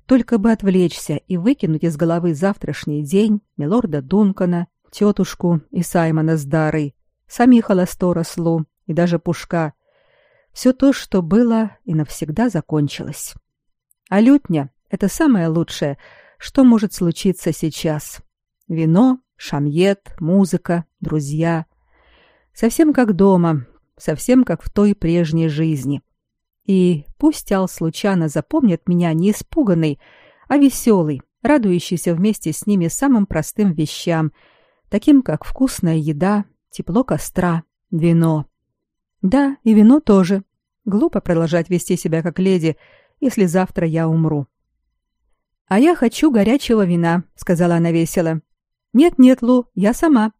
Speaker 1: только бы отвлечься и выкинуть из головы завтрашний день, милорда Дункана, тетушку и Саймона с Дарой, самих Аластора Слу и даже Пушка. Все то, что было и навсегда закончилось. А лютня — это самое лучшее, что может случиться сейчас. Вино, шамьет, музыка, друзья. Совсем как дома, совсем как в той прежней жизни. И пусть Ал случайно запомнит меня не испуганный, а веселый, радующийся вместе с ними самым простым вещам, таким как вкусная еда, тепло костра, вино. Да, и вино тоже. Глупо продолжать вести себя как леди, если завтра я умру. А я хочу горячего вина, сказала она весело. Нет-нет, Лу, я сама.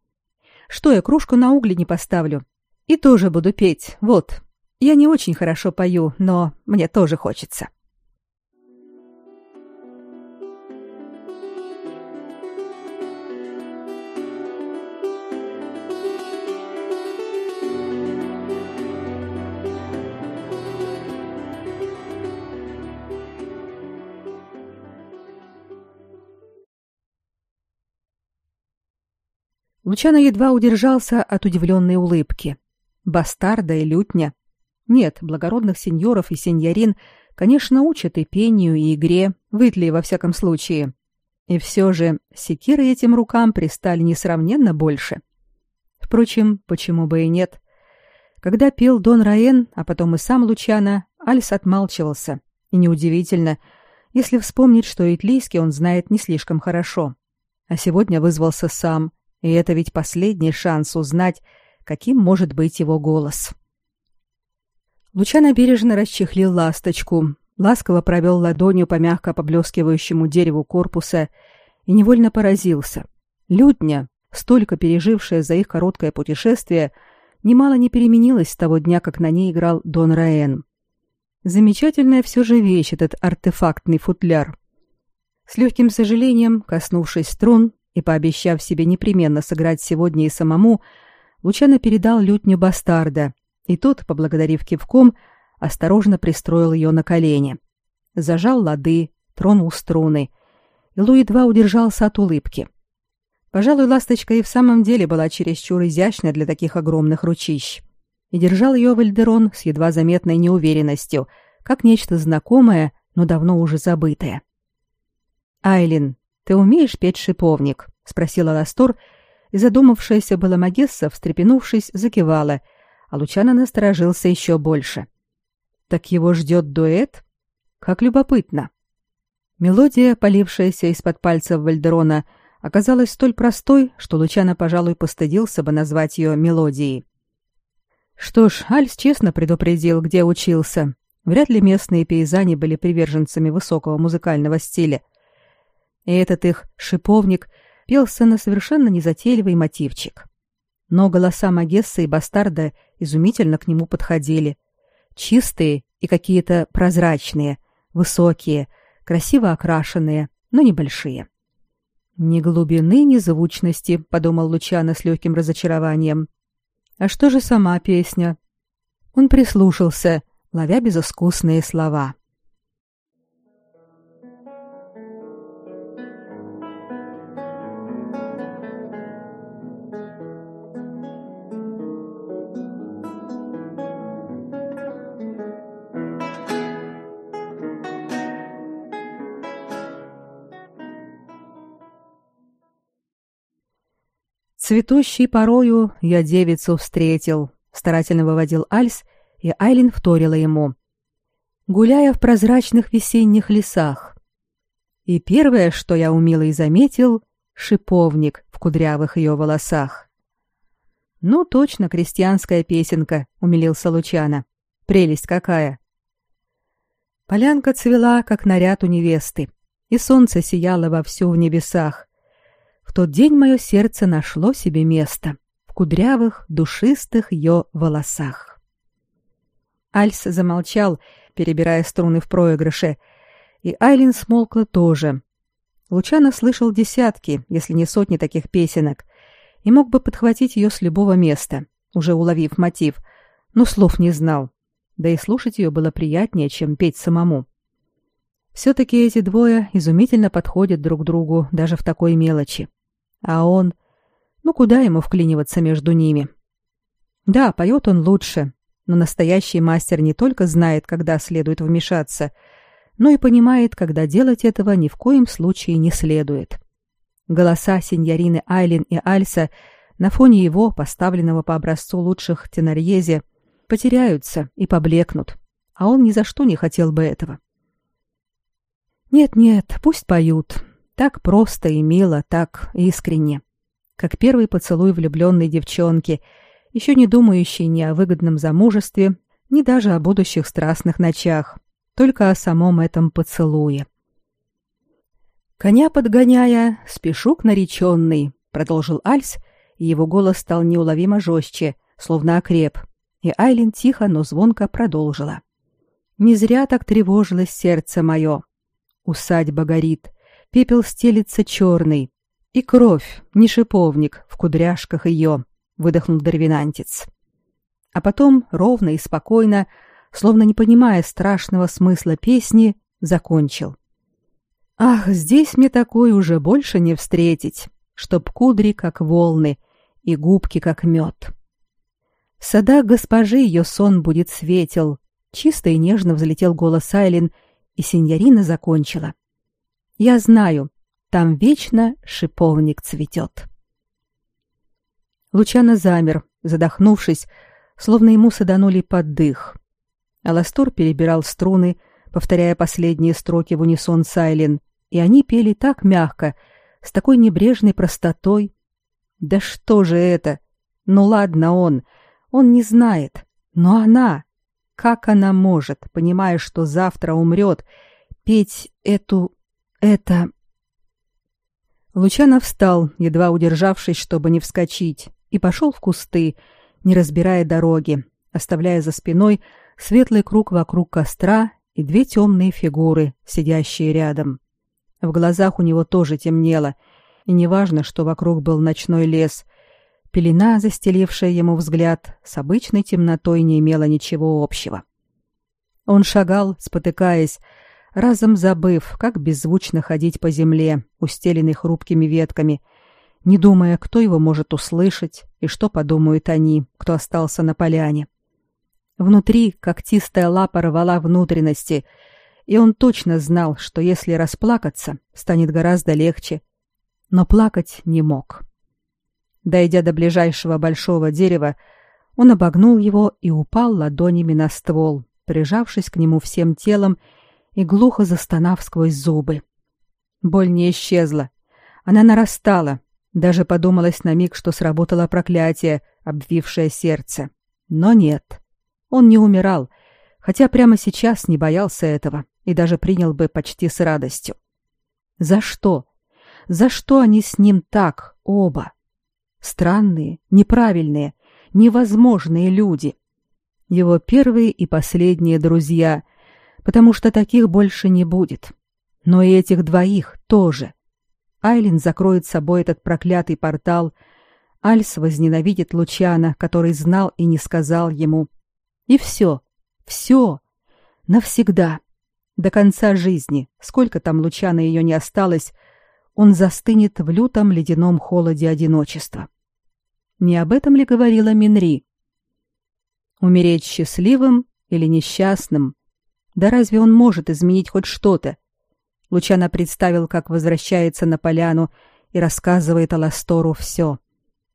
Speaker 1: Что я кружку на угли не поставлю? И тоже буду петь. Вот. Я не очень хорошо пою, но мне тоже хочется. Лучано едва удержался от удивленной улыбки. Бастарда и лютня. Нет, благородных сеньоров и сеньорин, конечно, учат и пению, и игре, вытли во всяком случае. И все же секиры этим рукам пристали несравненно больше. Впрочем, почему бы и нет? Когда пел Дон Раен, а потом и сам Лучано, Альс отмалчивался. И неудивительно, если вспомнить, что итлийский он знает не слишком хорошо. А сегодня вызвался сам, и это ведь последний шанс узнать, каким может быть его голос. Лучано бережно расчехлил ласточку, ласково провел ладонью по мягко поблескивающему дереву корпуса и невольно поразился. Людня, столько пережившая за их короткое путешествие, немало не переменилась с того дня, как на ней играл Дон Раен. Замечательная все же вещь этот артефактный футляр. С легким сожалением, коснувшись струн, и пообещав себе непременно сыграть сегодня и самому, Лучано передал лютню бастарда, и тот, поблагодарив кивком, осторожно пристроил ее на колени. Зажал лады, тронул струны, и Лу едва удержался от улыбки. Пожалуй, ласточка и в самом деле была чересчур изящна для таких огромных ручищ. И держал ее Вальдерон с едва заметной неуверенностью, как нечто знакомое, но давно уже забытое. «Айлин, ты умеешь петь шиповник?» — спросила Ластор, и задумавшаяся была Магесса, встрепенувшись, закивала, а Лучано насторожился еще больше. «Так его ждет дуэт? Как любопытно!» Мелодия, полившаяся из-под пальцев Вальдерона, оказалась столь простой, что Лучано, пожалуй, постыдился бы назвать ее мелодией. Что ж, Альс честно предупредил, где учился. Вряд ли местные пейзани были приверженцами высокого музыкального стиля. И этот их шиповник пелся на совершенно незатейливый мотивчик. Но голоса Магесса и Бастарда изумительно к нему подходили. Чистые и какие-то прозрачные, высокие, красиво окрашенные, но небольшие. «Ни глубины, ни звучности», — подумал Лучано с легким разочарованием. «А что же сама песня?» Он прислушался, ловя безыскусные слова. Цветущей порою я девицу встретил, старательно выводил Альс, и Айлин вторила ему. Гуляя в прозрачных весенних лесах. И первое, что я умело и заметил, шиповник в кудрявых ее волосах. Ну, точно крестьянская песенка, умилился Лучана. Прелесть какая. Полянка цвела, как наряд у невесты, и солнце сияло вовсю в небесах. В тот день мое сердце нашло себе место в кудрявых, душистых ее волосах. Альс замолчал, перебирая струны в проигрыше, и Айлин смолкла тоже. Лучано слышал десятки, если не сотни таких песенок, и мог бы подхватить ее с любого места, уже уловив мотив, но слов не знал. Да и слушать ее было приятнее, чем петь самому. Все-таки эти двое изумительно подходят друг другу даже в такой мелочи. А он... Ну куда ему вклиниваться между ними? Да, поет он лучше, но настоящий мастер не только знает, когда следует вмешаться, но и понимает, когда делать этого ни в коем случае не следует. Голоса сеньорины Айлин и Альса на фоне его, поставленного по образцу лучших тенорьезе, потеряются и поблекнут, а он ни за что не хотел бы этого. Нет-нет, пусть поют. Так просто и мило, так искренне. Как первый поцелуй влюбленной девчонки, еще не думающей ни о выгодном замужестве, ни даже о будущих страстных ночах, только о самом этом поцелуе. «Коня подгоняя, спешу к нареченной», — продолжил Альс, и его голос стал неуловимо жестче, словно окреп, и Айлин тихо, но звонко продолжила. «Не зря так тревожилось сердце мое. Усадьба горит, пепел стелится черный, и кровь, не шиповник, в кудряшках ее, выдохнул Дарвинантец. А потом, ровно и спокойно, словно не понимая страшного смысла песни, закончил. Ах, здесь мне такой уже больше не встретить, чтоб кудри как волны и губки как мед. В садах госпожи ее сон будет светел. Чисто и нежно взлетел голос Айлин, и сеньорина закончила. Я знаю, там вечно шиповник цветет. Лучано замер, задохнувшись, словно ему саданули под дых. Аластор перебирал струны, повторяя последние строки в унисон Сайлин, и они пели так мягко, с такой небрежной простотой. Да что же это? Ну ладно он, он не знает, но она, как она может, понимая, что завтра умрет, петь эту... это... Лучано встал, едва удержавшись, чтобы не вскочить, и пошел в кусты, не разбирая дороги, оставляя за спиной светлый круг вокруг костра и две темные фигуры, сидящие рядом. В глазах у него тоже темнело, и неважно, что вокруг был ночной лес — Пелена, застелившая ему взгляд, с обычной темнотой не имела ничего общего. Он шагал, спотыкаясь, разом забыв, как беззвучно ходить по земле, устеленной хрупкими ветками, не думая, кто его может услышать и что подумают они, кто остался на поляне. Внутри когтистая лапа рвала внутренности, и он точно знал, что если расплакаться, станет гораздо легче, но плакать не мог. Дойдя до ближайшего большого дерева, он обогнул его и упал ладонями на ствол, прижавшись к нему всем телом и глухо застонав сквозь зубы. Боль не исчезла. Она нарастала. Даже подумалось на миг, что сработало проклятие, обвившее сердце. Но нет. Он не умирал, хотя прямо сейчас не боялся этого и даже принял бы почти с радостью. За что? За что они с ним так, оба? Странные, неправильные, невозможные люди. Его первые и последние друзья, потому что таких больше не будет. Но и этих двоих тоже. Айлин закроет собой этот проклятый портал. Альс возненавидит Лучана, который знал и не сказал ему. И все, все, навсегда, до конца жизни, сколько там Лучана ее не осталось, он застынет в лютом ледяном холоде одиночества. Не об этом ли говорила Минри? Умереть счастливым или несчастным? Да разве он может изменить хоть что-то? Лучано представил, как возвращается на поляну и рассказывает Аластору все.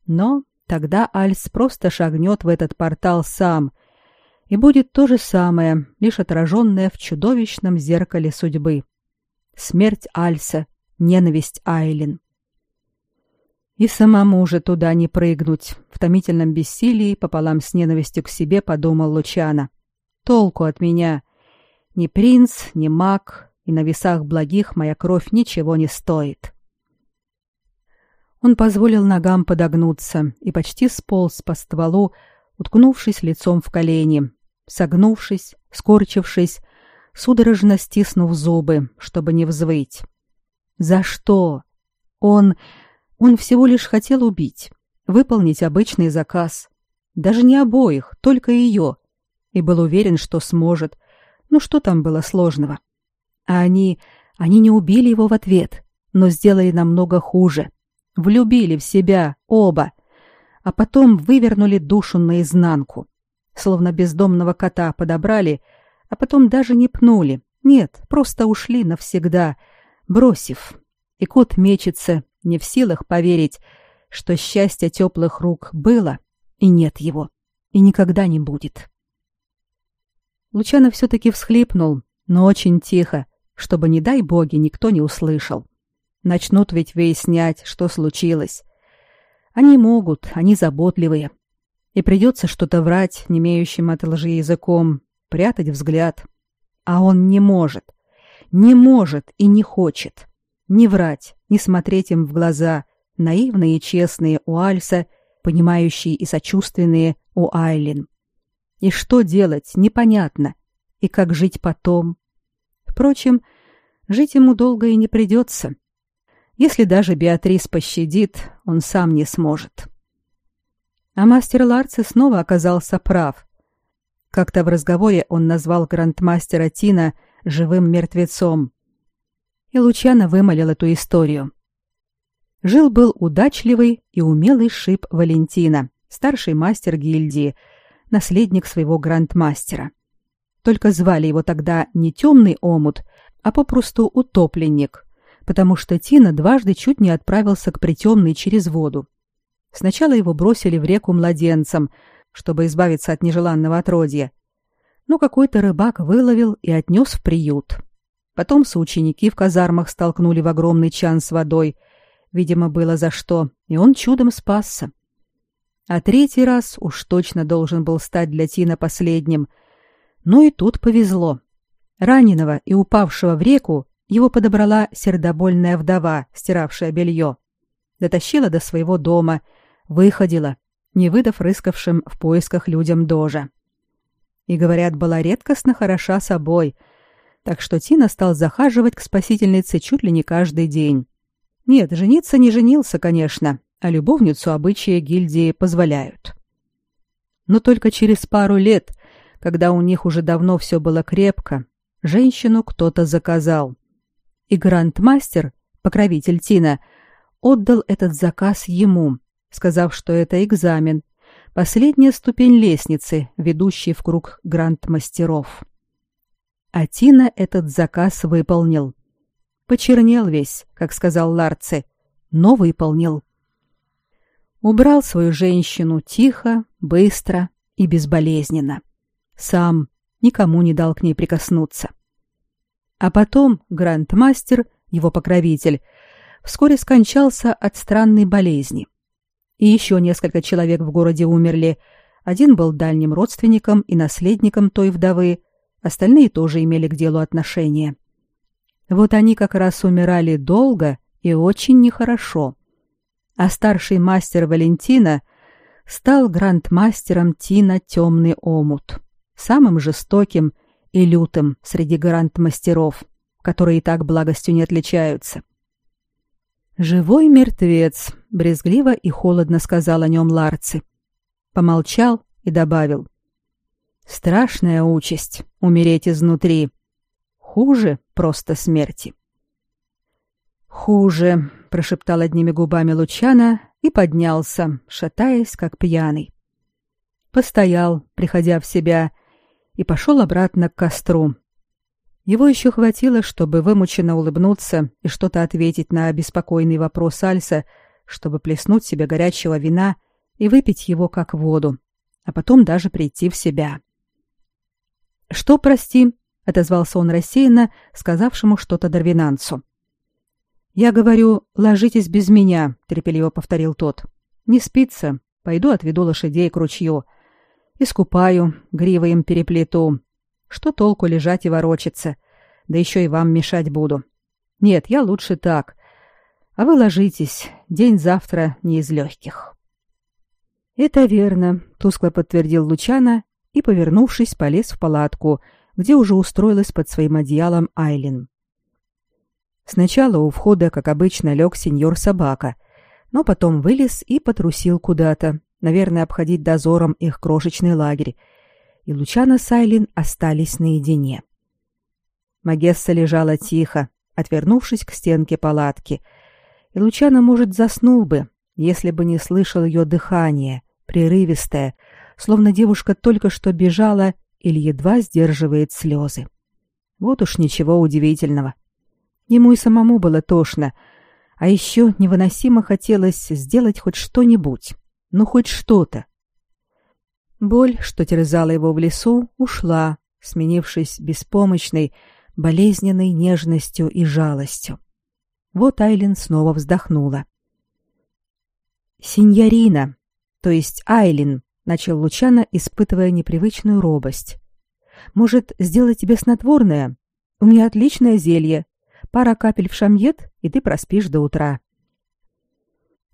Speaker 1: Но тогда Альс просто шагнет в этот портал сам, и будет то же самое, лишь отраженное в чудовищном зеркале судьбы. Смерть Альса, ненависть Айлин. И самому же туда не прыгнуть. В томительном бессилии пополам с ненавистью к себе подумал Лучана. Толку от меня. Ни принц, ни маг, и на весах благих моя кровь ничего не стоит. Он позволил ногам подогнуться и почти сполз по стволу, уткнувшись лицом в колени, согнувшись, скорчившись, судорожно стиснув зубы, чтобы не взвыть. За что? Он... он всего лишь хотел убить, выполнить обычный заказ. Даже не обоих, только ее. И был уверен, что сможет. Ну что там было сложного? А они... они не убили его в ответ, но сделали намного хуже. Влюбили в себя оба, а потом вывернули душу наизнанку. Словно бездомного кота подобрали, а потом даже не пнули. Нет, просто ушли навсегда, бросив. И кот мечется, не в силах поверить, что счастье теплых рук было, и нет его, и никогда не будет. Лучано все-таки всхлипнул, но очень тихо, чтобы, не дай боги, никто не услышал. Начнут ведь выяснять, что случилось. Они могут, они заботливые. И придется что-то врать, не имеющим от лжи языком, прятать взгляд. А он не может. Не может и не хочет. Не врать, не смотреть им в глаза, наивные и честные у Альса, понимающие и сочувственные у Айлин. И что делать, непонятно. И как жить потом? Впрочем, жить ему долго и не придется. Если даже Беатрис пощадит, он сам не сможет. А мастер Ларци снова оказался прав. Как-то в разговоре он назвал грандмастера Тина живым мертвецом. И Лучано вымолил эту историю. Жил-был удачливый и умелый шип Валентина, старший мастер гильдии, наследник своего грандмастера. Только звали его тогда не темный омут, а попросту утопленник потому что Тина дважды чуть не отправился к притемной через воду. Сначала его бросили в реку младенцем, чтобы избавиться от нежеланного отродья. Но какой-то рыбак выловил и отнес в приют. Потом соученики в казармах столкнули в огромный чан с водой. Видимо, было за что, и он чудом спасся. А третий раз уж точно должен был стать для Тина последним. Но и тут повезло. Раненого и упавшего в реку его подобрала сердобольная вдова, стиравшая белье. Дотащила до своего дома, выходила, не выдав рыскавшим в поисках людям дожа. И, говорят, была редкостно хороша собой, так что Тина стал захаживать к спасительнице чуть ли не каждый день. Нет, жениться не женился, конечно, а любовницу обычаи гильдии позволяют. Но только через пару лет, когда у них уже давно все было крепко, женщину кто-то заказал — и грандмастер, покровитель Тина, отдал этот заказ ему, сказав, что это экзамен, последняя ступень лестницы, ведущей в круг грандмастеров. А Тина этот заказ выполнил. Почернел весь, как сказал Ларце, но выполнил. Убрал свою женщину тихо, быстро и безболезненно. Сам никому не дал к ней прикоснуться. А потом грандмастер, его покровитель, вскоре скончался от странной болезни. И еще несколько человек в городе умерли. Один был дальним родственником и наследником той вдовы, остальные тоже имели к делу отношение. Вот они как раз умирали долго и очень нехорошо. А старший мастер Валентина стал грандмастером Тина Темный Омут, самым жестоким и лютым среди гарант-мастеров, которые и так благостью не отличаются. «Живой мертвец», — брезгливо и холодно сказал о нем Ларци. Помолчал и добавил. «Страшная участь — умереть изнутри. Хуже просто смерти». «Хуже», — прошептал одними губами Лучана и поднялся, шатаясь, как пьяный. Постоял, приходя в себя, — и пошел обратно к костру. Его еще хватило, чтобы вымученно улыбнуться и что-то ответить на обеспокоенный вопрос Альса, чтобы плеснуть себе горячего вина и выпить его как воду, а потом даже прийти в себя. «Что, прости?» — отозвался он рассеянно, сказавшему что-то Дарвинанцу. «Я говорю, ложитесь без меня», — терпеливо повторил тот. «Не спится. Пойду отведу лошадей к ручью. Искупаю, гривы им переплету. Что толку лежать и ворочаться? Да еще и вам мешать буду. Нет, я лучше так. А вы ложитесь. День завтра не из легких. Это верно, тускло подтвердил Лучана и, повернувшись, полез в палатку, где уже устроилась под своим одеялом Айлин. Сначала у входа, как обычно, лег сеньор собака, но потом вылез и потрусил куда-то, наверное, обходить дозором их крошечный лагерь, и Лучана с Айлин остались наедине. Магесса лежала тихо, отвернувшись к стенке палатки, и Лучана, может, заснул бы, если бы не слышал ее дыхание, прерывистое, словно девушка только что бежала или едва сдерживает слезы. Вот уж ничего удивительного. Ему и самому было тошно, а еще невыносимо хотелось сделать хоть что-нибудь, ну хоть что-то. Боль, что терзала его в лесу, ушла, сменившись беспомощной, болезненной нежностью и жалостью. Вот Айлин снова вздохнула. «Синьорина, то есть Айлин», — начал Лучана, испытывая непривычную робость. «Может, сделать тебе снотворное? У меня отличное зелье. Пара капель в шамьет, и ты проспишь до утра».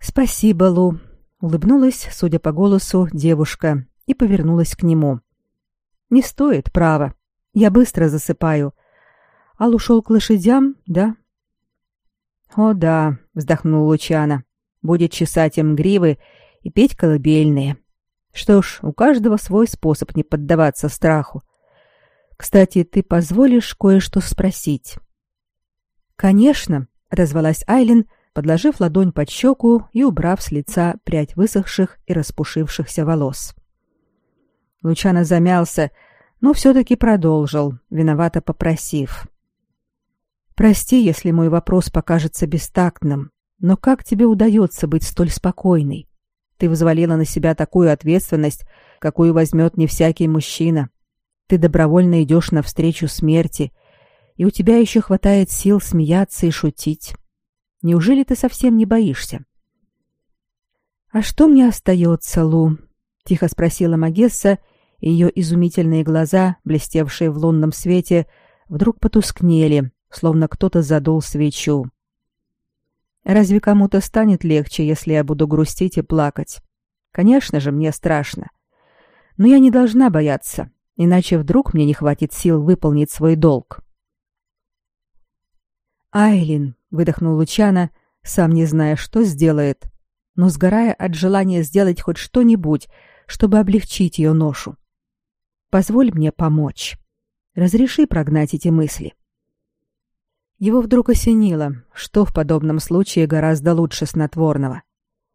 Speaker 1: «Спасибо, Лу», — улыбнулась, судя по голосу, девушка и повернулась к нему. «Не стоит, право. Я быстро засыпаю. Ал ушел к лошадям, да?» «О да», — вздохнул Лучана будет чесать им гривы и петь колыбельные. Что ж, у каждого свой способ не поддаваться страху. Кстати, ты позволишь кое-что спросить? Конечно, отозвалась Айлин, подложив ладонь под щеку и убрав с лица прядь высохших и распушившихся волос. Лучано замялся, но все-таки продолжил, виновато попросив. «Прости, если мой вопрос покажется бестактным. Но как тебе удается быть столь спокойной? Ты взвалила на себя такую ответственность, какую возьмет не всякий мужчина. Ты добровольно идешь навстречу смерти, и у тебя еще хватает сил смеяться и шутить. Неужели ты совсем не боишься? А что мне остается, Лу? тихо спросила Магесса, и ее изумительные глаза, блестевшие в лунном свете, вдруг потускнели, словно кто-то задул свечу. Разве кому-то станет легче, если я буду грустить и плакать? Конечно же, мне страшно. Но я не должна бояться, иначе вдруг мне не хватит сил выполнить свой долг. Айлин, выдохнул Лучана, сам не зная, что сделает, но сгорая от желания сделать хоть что-нибудь, чтобы облегчить ее ношу. Позволь мне помочь. Разреши прогнать эти мысли. Его вдруг осенило, что в подобном случае гораздо лучше снотворного.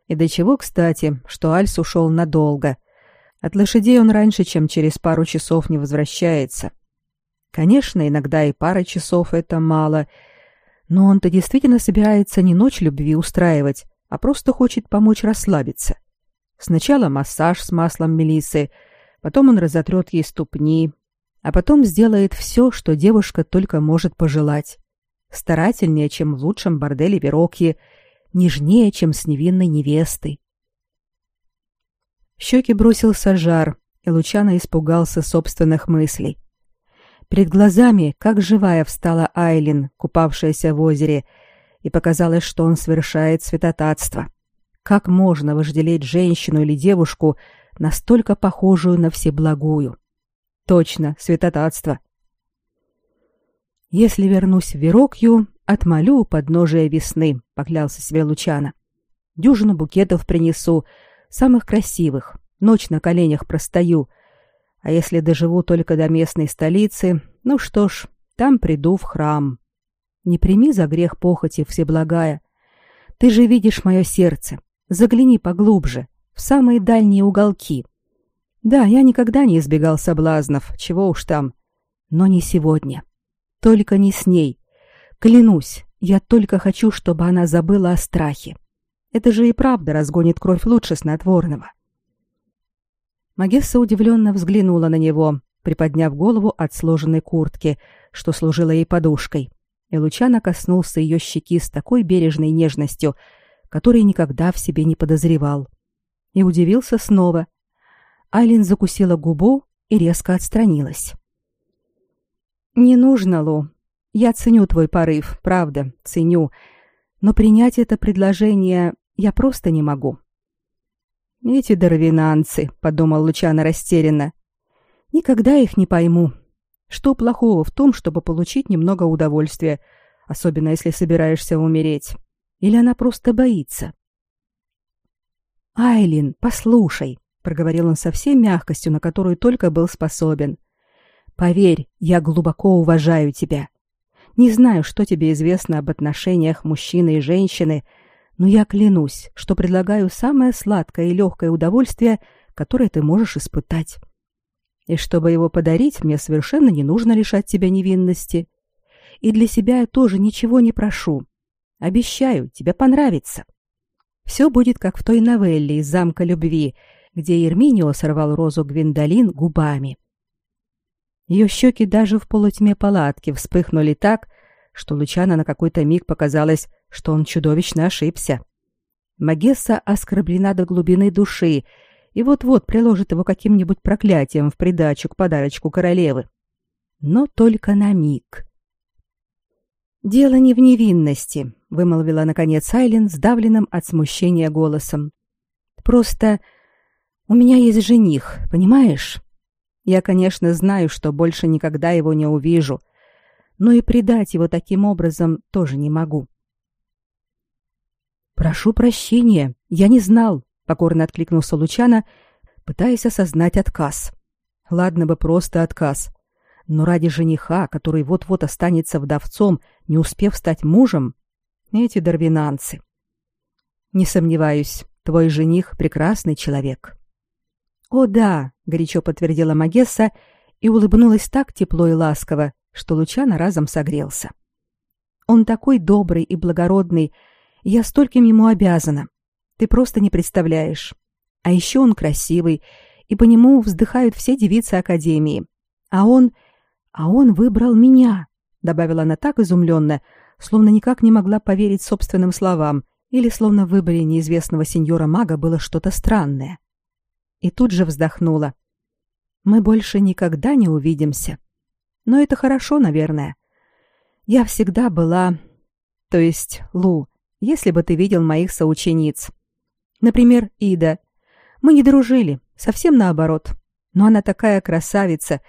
Speaker 1: И до чего, кстати, что Альс ушел надолго. От лошадей он раньше, чем через пару часов не возвращается. Конечно, иногда и пара часов это мало, но он-то действительно собирается не ночь любви устраивать, а просто хочет помочь расслабиться. Сначала массаж с маслом мелисы, потом он разотрет ей ступни, а потом сделает все, что девушка только может пожелать старательнее, чем в лучшем борделе Верокьи, нежнее, чем с невинной невестой. В щеки бросился жар, и Лучано испугался собственных мыслей. Перед глазами, как живая, встала Айлин, купавшаяся в озере, и показалось, что он совершает святотатство. Как можно вожделеть женщину или девушку, настолько похожую на всеблагую? Точно, святотатство. Если вернусь в Верокью, отмолю у подножия весны, поклялся себе Лучана. Дюжину букетов принесу, самых красивых. Ночь на коленях простою. А если доживу только до местной столицы, ну что ж, там приду в храм. Не прими за грех похоти всеблагая. Ты же видишь мое сердце. Загляни поглубже, в самые дальние уголки. Да, я никогда не избегал соблазнов, чего уж там, но не сегодня. Только не с ней. Клянусь, я только хочу, чтобы она забыла о страхе. Это же и правда разгонит кровь лучше снотворного. Магесса удивленно взглянула на него, приподняв голову от сложенной куртки, что служила ей подушкой, и Лучано коснулся ее щеки с такой бережной нежностью, которой никогда в себе не подозревал. И удивился снова. Айлин закусила губу и резко отстранилась. Не нужно, Лу. Я ценю твой порыв, правда, ценю, но принять это предложение я просто не могу. Эти дарвинанцы, подумал Лучано растерянно. Никогда их не пойму. Что плохого в том, чтобы получить немного удовольствия, особенно если собираешься умереть? Или она просто боится? Айлин, послушай, проговорил он со всей мягкостью, на которую только был способен. Поверь, я глубоко уважаю тебя. Не знаю, что тебе известно об отношениях мужчины и женщины, но я клянусь, что предлагаю самое сладкое и легкое удовольствие, которое ты можешь испытать. И чтобы его подарить, мне совершенно не нужно лишать тебя невинности. И для себя я тоже ничего не прошу. Обещаю, тебе понравится. Все будет как в той новелле из «Замка любви», где Ерминио сорвал розу Гвиндолин губами. Ее щеки даже в полутьме палатки вспыхнули так, что Лучана на какой-то миг показалось, что он чудовищно ошибся. Магесса оскорблена до глубины души и вот-вот приложит его каким-нибудь проклятием в придачу к подарочку королевы. Но только на миг. «Дело не в невинности», — вымолвила наконец Айлин сдавленным от смущения голосом. «Просто у меня есть жених, понимаешь? Я, конечно, знаю, что больше никогда его не увижу, но и предать его таким образом тоже не могу». «Прошу прощения, я не знал», покорно откликнулся Лучана, пытаясь осознать отказ. Ладно бы просто отказ. Но ради жениха, который вот-вот останется вдовцом, не успев стать мужем, эти дарвинанцы. Не сомневаюсь, твой жених прекрасный человек. О да, горячо подтвердила Магесса и улыбнулась так тепло и ласково, что Лучана разом согрелся. Он такой добрый и благородный, я стольким ему обязана. Ты просто не представляешь. А еще он красивый, и по нему вздыхают все девицы академии. А он... а он выбрал меня, добавила она так изумленно, словно никак не могла поверить собственным словам, или словно в выборе неизвестного сеньора-мага было что-то странное. И тут же вздохнула. Мы больше никогда не увидимся. Но это хорошо, наверное. Я всегда была... То есть, Лу, если бы ты видел моих соучениц, Например, Ида. Мы не дружили, совсем наоборот. Но она такая красавица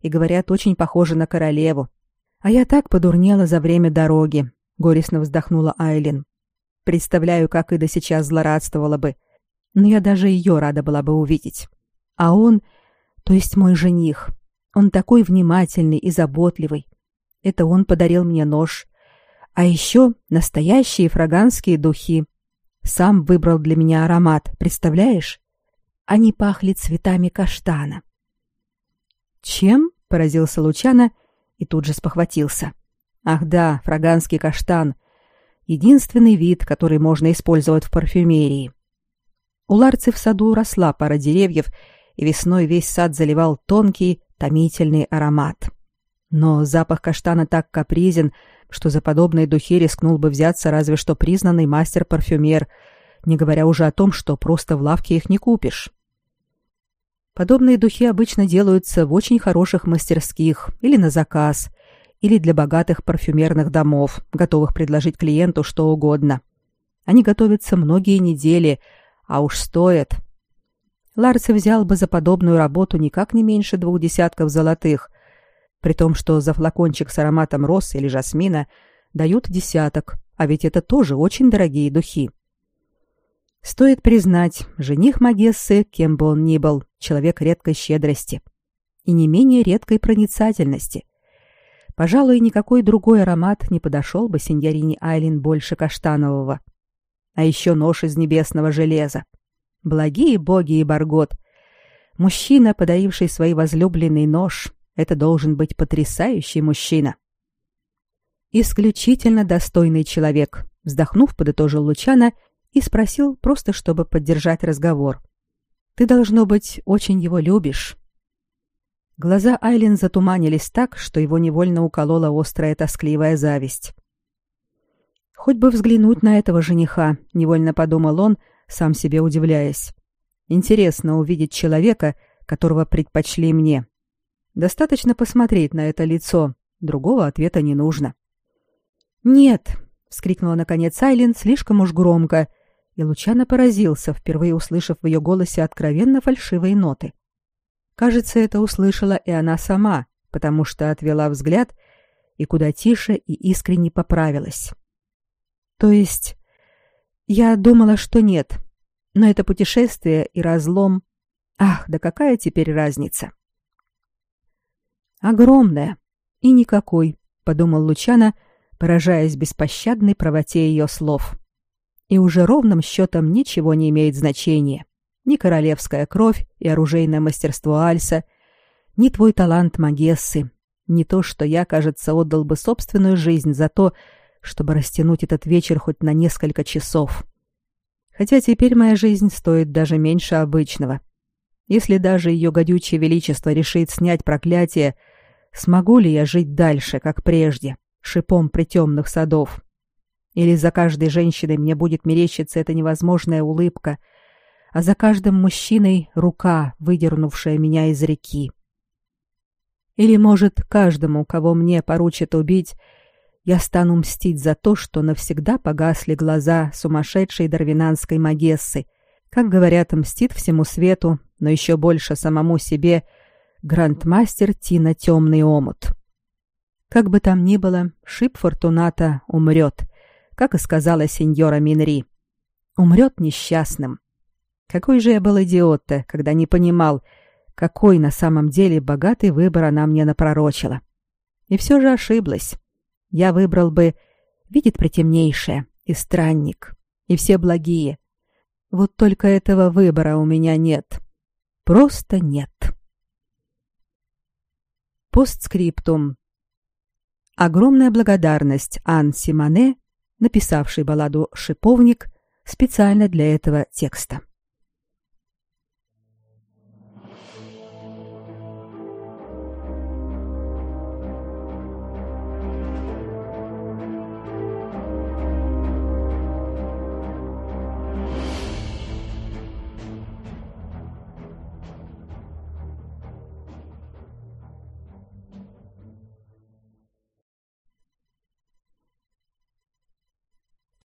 Speaker 1: и, говорят, очень похожа на королеву. А я так подурнела за время дороги, горестно вздохнула Айлин. Представляю, как Ида сейчас злорадствовала бы. Но я даже ее рада была бы увидеть. А он, то есть мой жених, он такой внимательный и заботливый. Это он подарил мне нож. А еще настоящие фраганские духи. Сам выбрал для меня аромат, представляешь? Они пахли цветами каштана. Чем? поразился Лучана и тут же спохватился. Ах да, фраганский каштан. Единственный вид, который можно использовать в парфюмерии. У Ларцы в саду росла пара деревьев, и весной весь сад заливал тонкий, томительный аромат. Но запах каштана так капризен, что за подобные духи рискнул бы взяться разве что признанный мастер-парфюмер, не говоря уже о том, что просто в лавке их не купишь. Подобные духи обычно делаются в очень хороших мастерских или на заказ, или для богатых парфюмерных домов, готовых предложить клиенту что угодно. Они готовятся многие недели, а уж стоят. Ларси взял бы за подобную работу никак не меньше двух десятков золотых, при том, что за флакончик с ароматом роз или жасмина дают десяток, а ведь это тоже очень дорогие духи. Стоит признать, жених Магессы, кем бы он ни был, человек редкой щедрости и не менее редкой проницательности. Пожалуй, никакой другой аромат не подошел бы сеньорине Айлин больше каштанового. А еще нож из небесного железа. Благие боги и Баргот. Мужчина, подаривший свой возлюбленный нож, это должен быть потрясающий мужчина. Исключительно достойный человек, вздохнув, подытожил Лучана и спросил просто, чтобы поддержать разговор. Ты должно быть очень его любишь. Глаза Айлин затуманились так, что его невольно уколола острая тоскливая зависть. Хоть бы взглянуть на этого жениха, невольно подумал он, сам себе удивляясь. Интересно увидеть человека, которого предпочли мне. Достаточно посмотреть на это лицо, другого ответа не нужно. Нет, вскрикнула наконец Айлин слишком уж громко, и Лучано поразился, впервые услышав в ее голосе откровенно фальшивые ноты. Кажется, это услышала и она сама, потому что отвела взгляд и куда тише и искренне поправилась. То есть я думала, что нет, но это путешествие и разлом. Ах, да какая теперь разница? Огромная и никакой, подумал Лучана, поражаясь беспощадной правоте ее слов. И уже ровным счетом ничего не имеет значения. Ни королевская кровь и оружейное мастерство Альса, ни твой талант Магессы, ни то, что я, кажется, отдал бы собственную жизнь за то, чтобы растянуть этот вечер хоть на несколько часов. Хотя теперь моя жизнь стоит даже меньше обычного. Если даже ее гадючее величество решит снять проклятие, смогу ли я жить дальше, как прежде, шипом притемных садов? Или за каждой женщиной мне будет мерещиться эта невозможная улыбка, а за каждым мужчиной рука, выдернувшая меня из реки? Или, может, каждому, кого мне поручат убить, я стану мстить за то, что навсегда погасли глаза сумасшедшей дарвинанской магессы, как говорят, мстит всему свету, но еще больше самому себе, грандмастер Тина Темный Омут. Как бы там ни было, Шип Фортуната умрет, как и сказала сеньора Минри. Умрет несчастным. Какой же я был идиот-то, когда не понимал, какой на самом деле богатый выбор она мне напророчила. И все же ошиблась. Я выбрал бы «Видит притемнейшее» и «Странник», и все благие. Вот только этого выбора у меня нет. Просто нет. Постскриптум. Огромная благодарность Ан Симоне, написавшей балладу «Шиповник» специально для этого текста.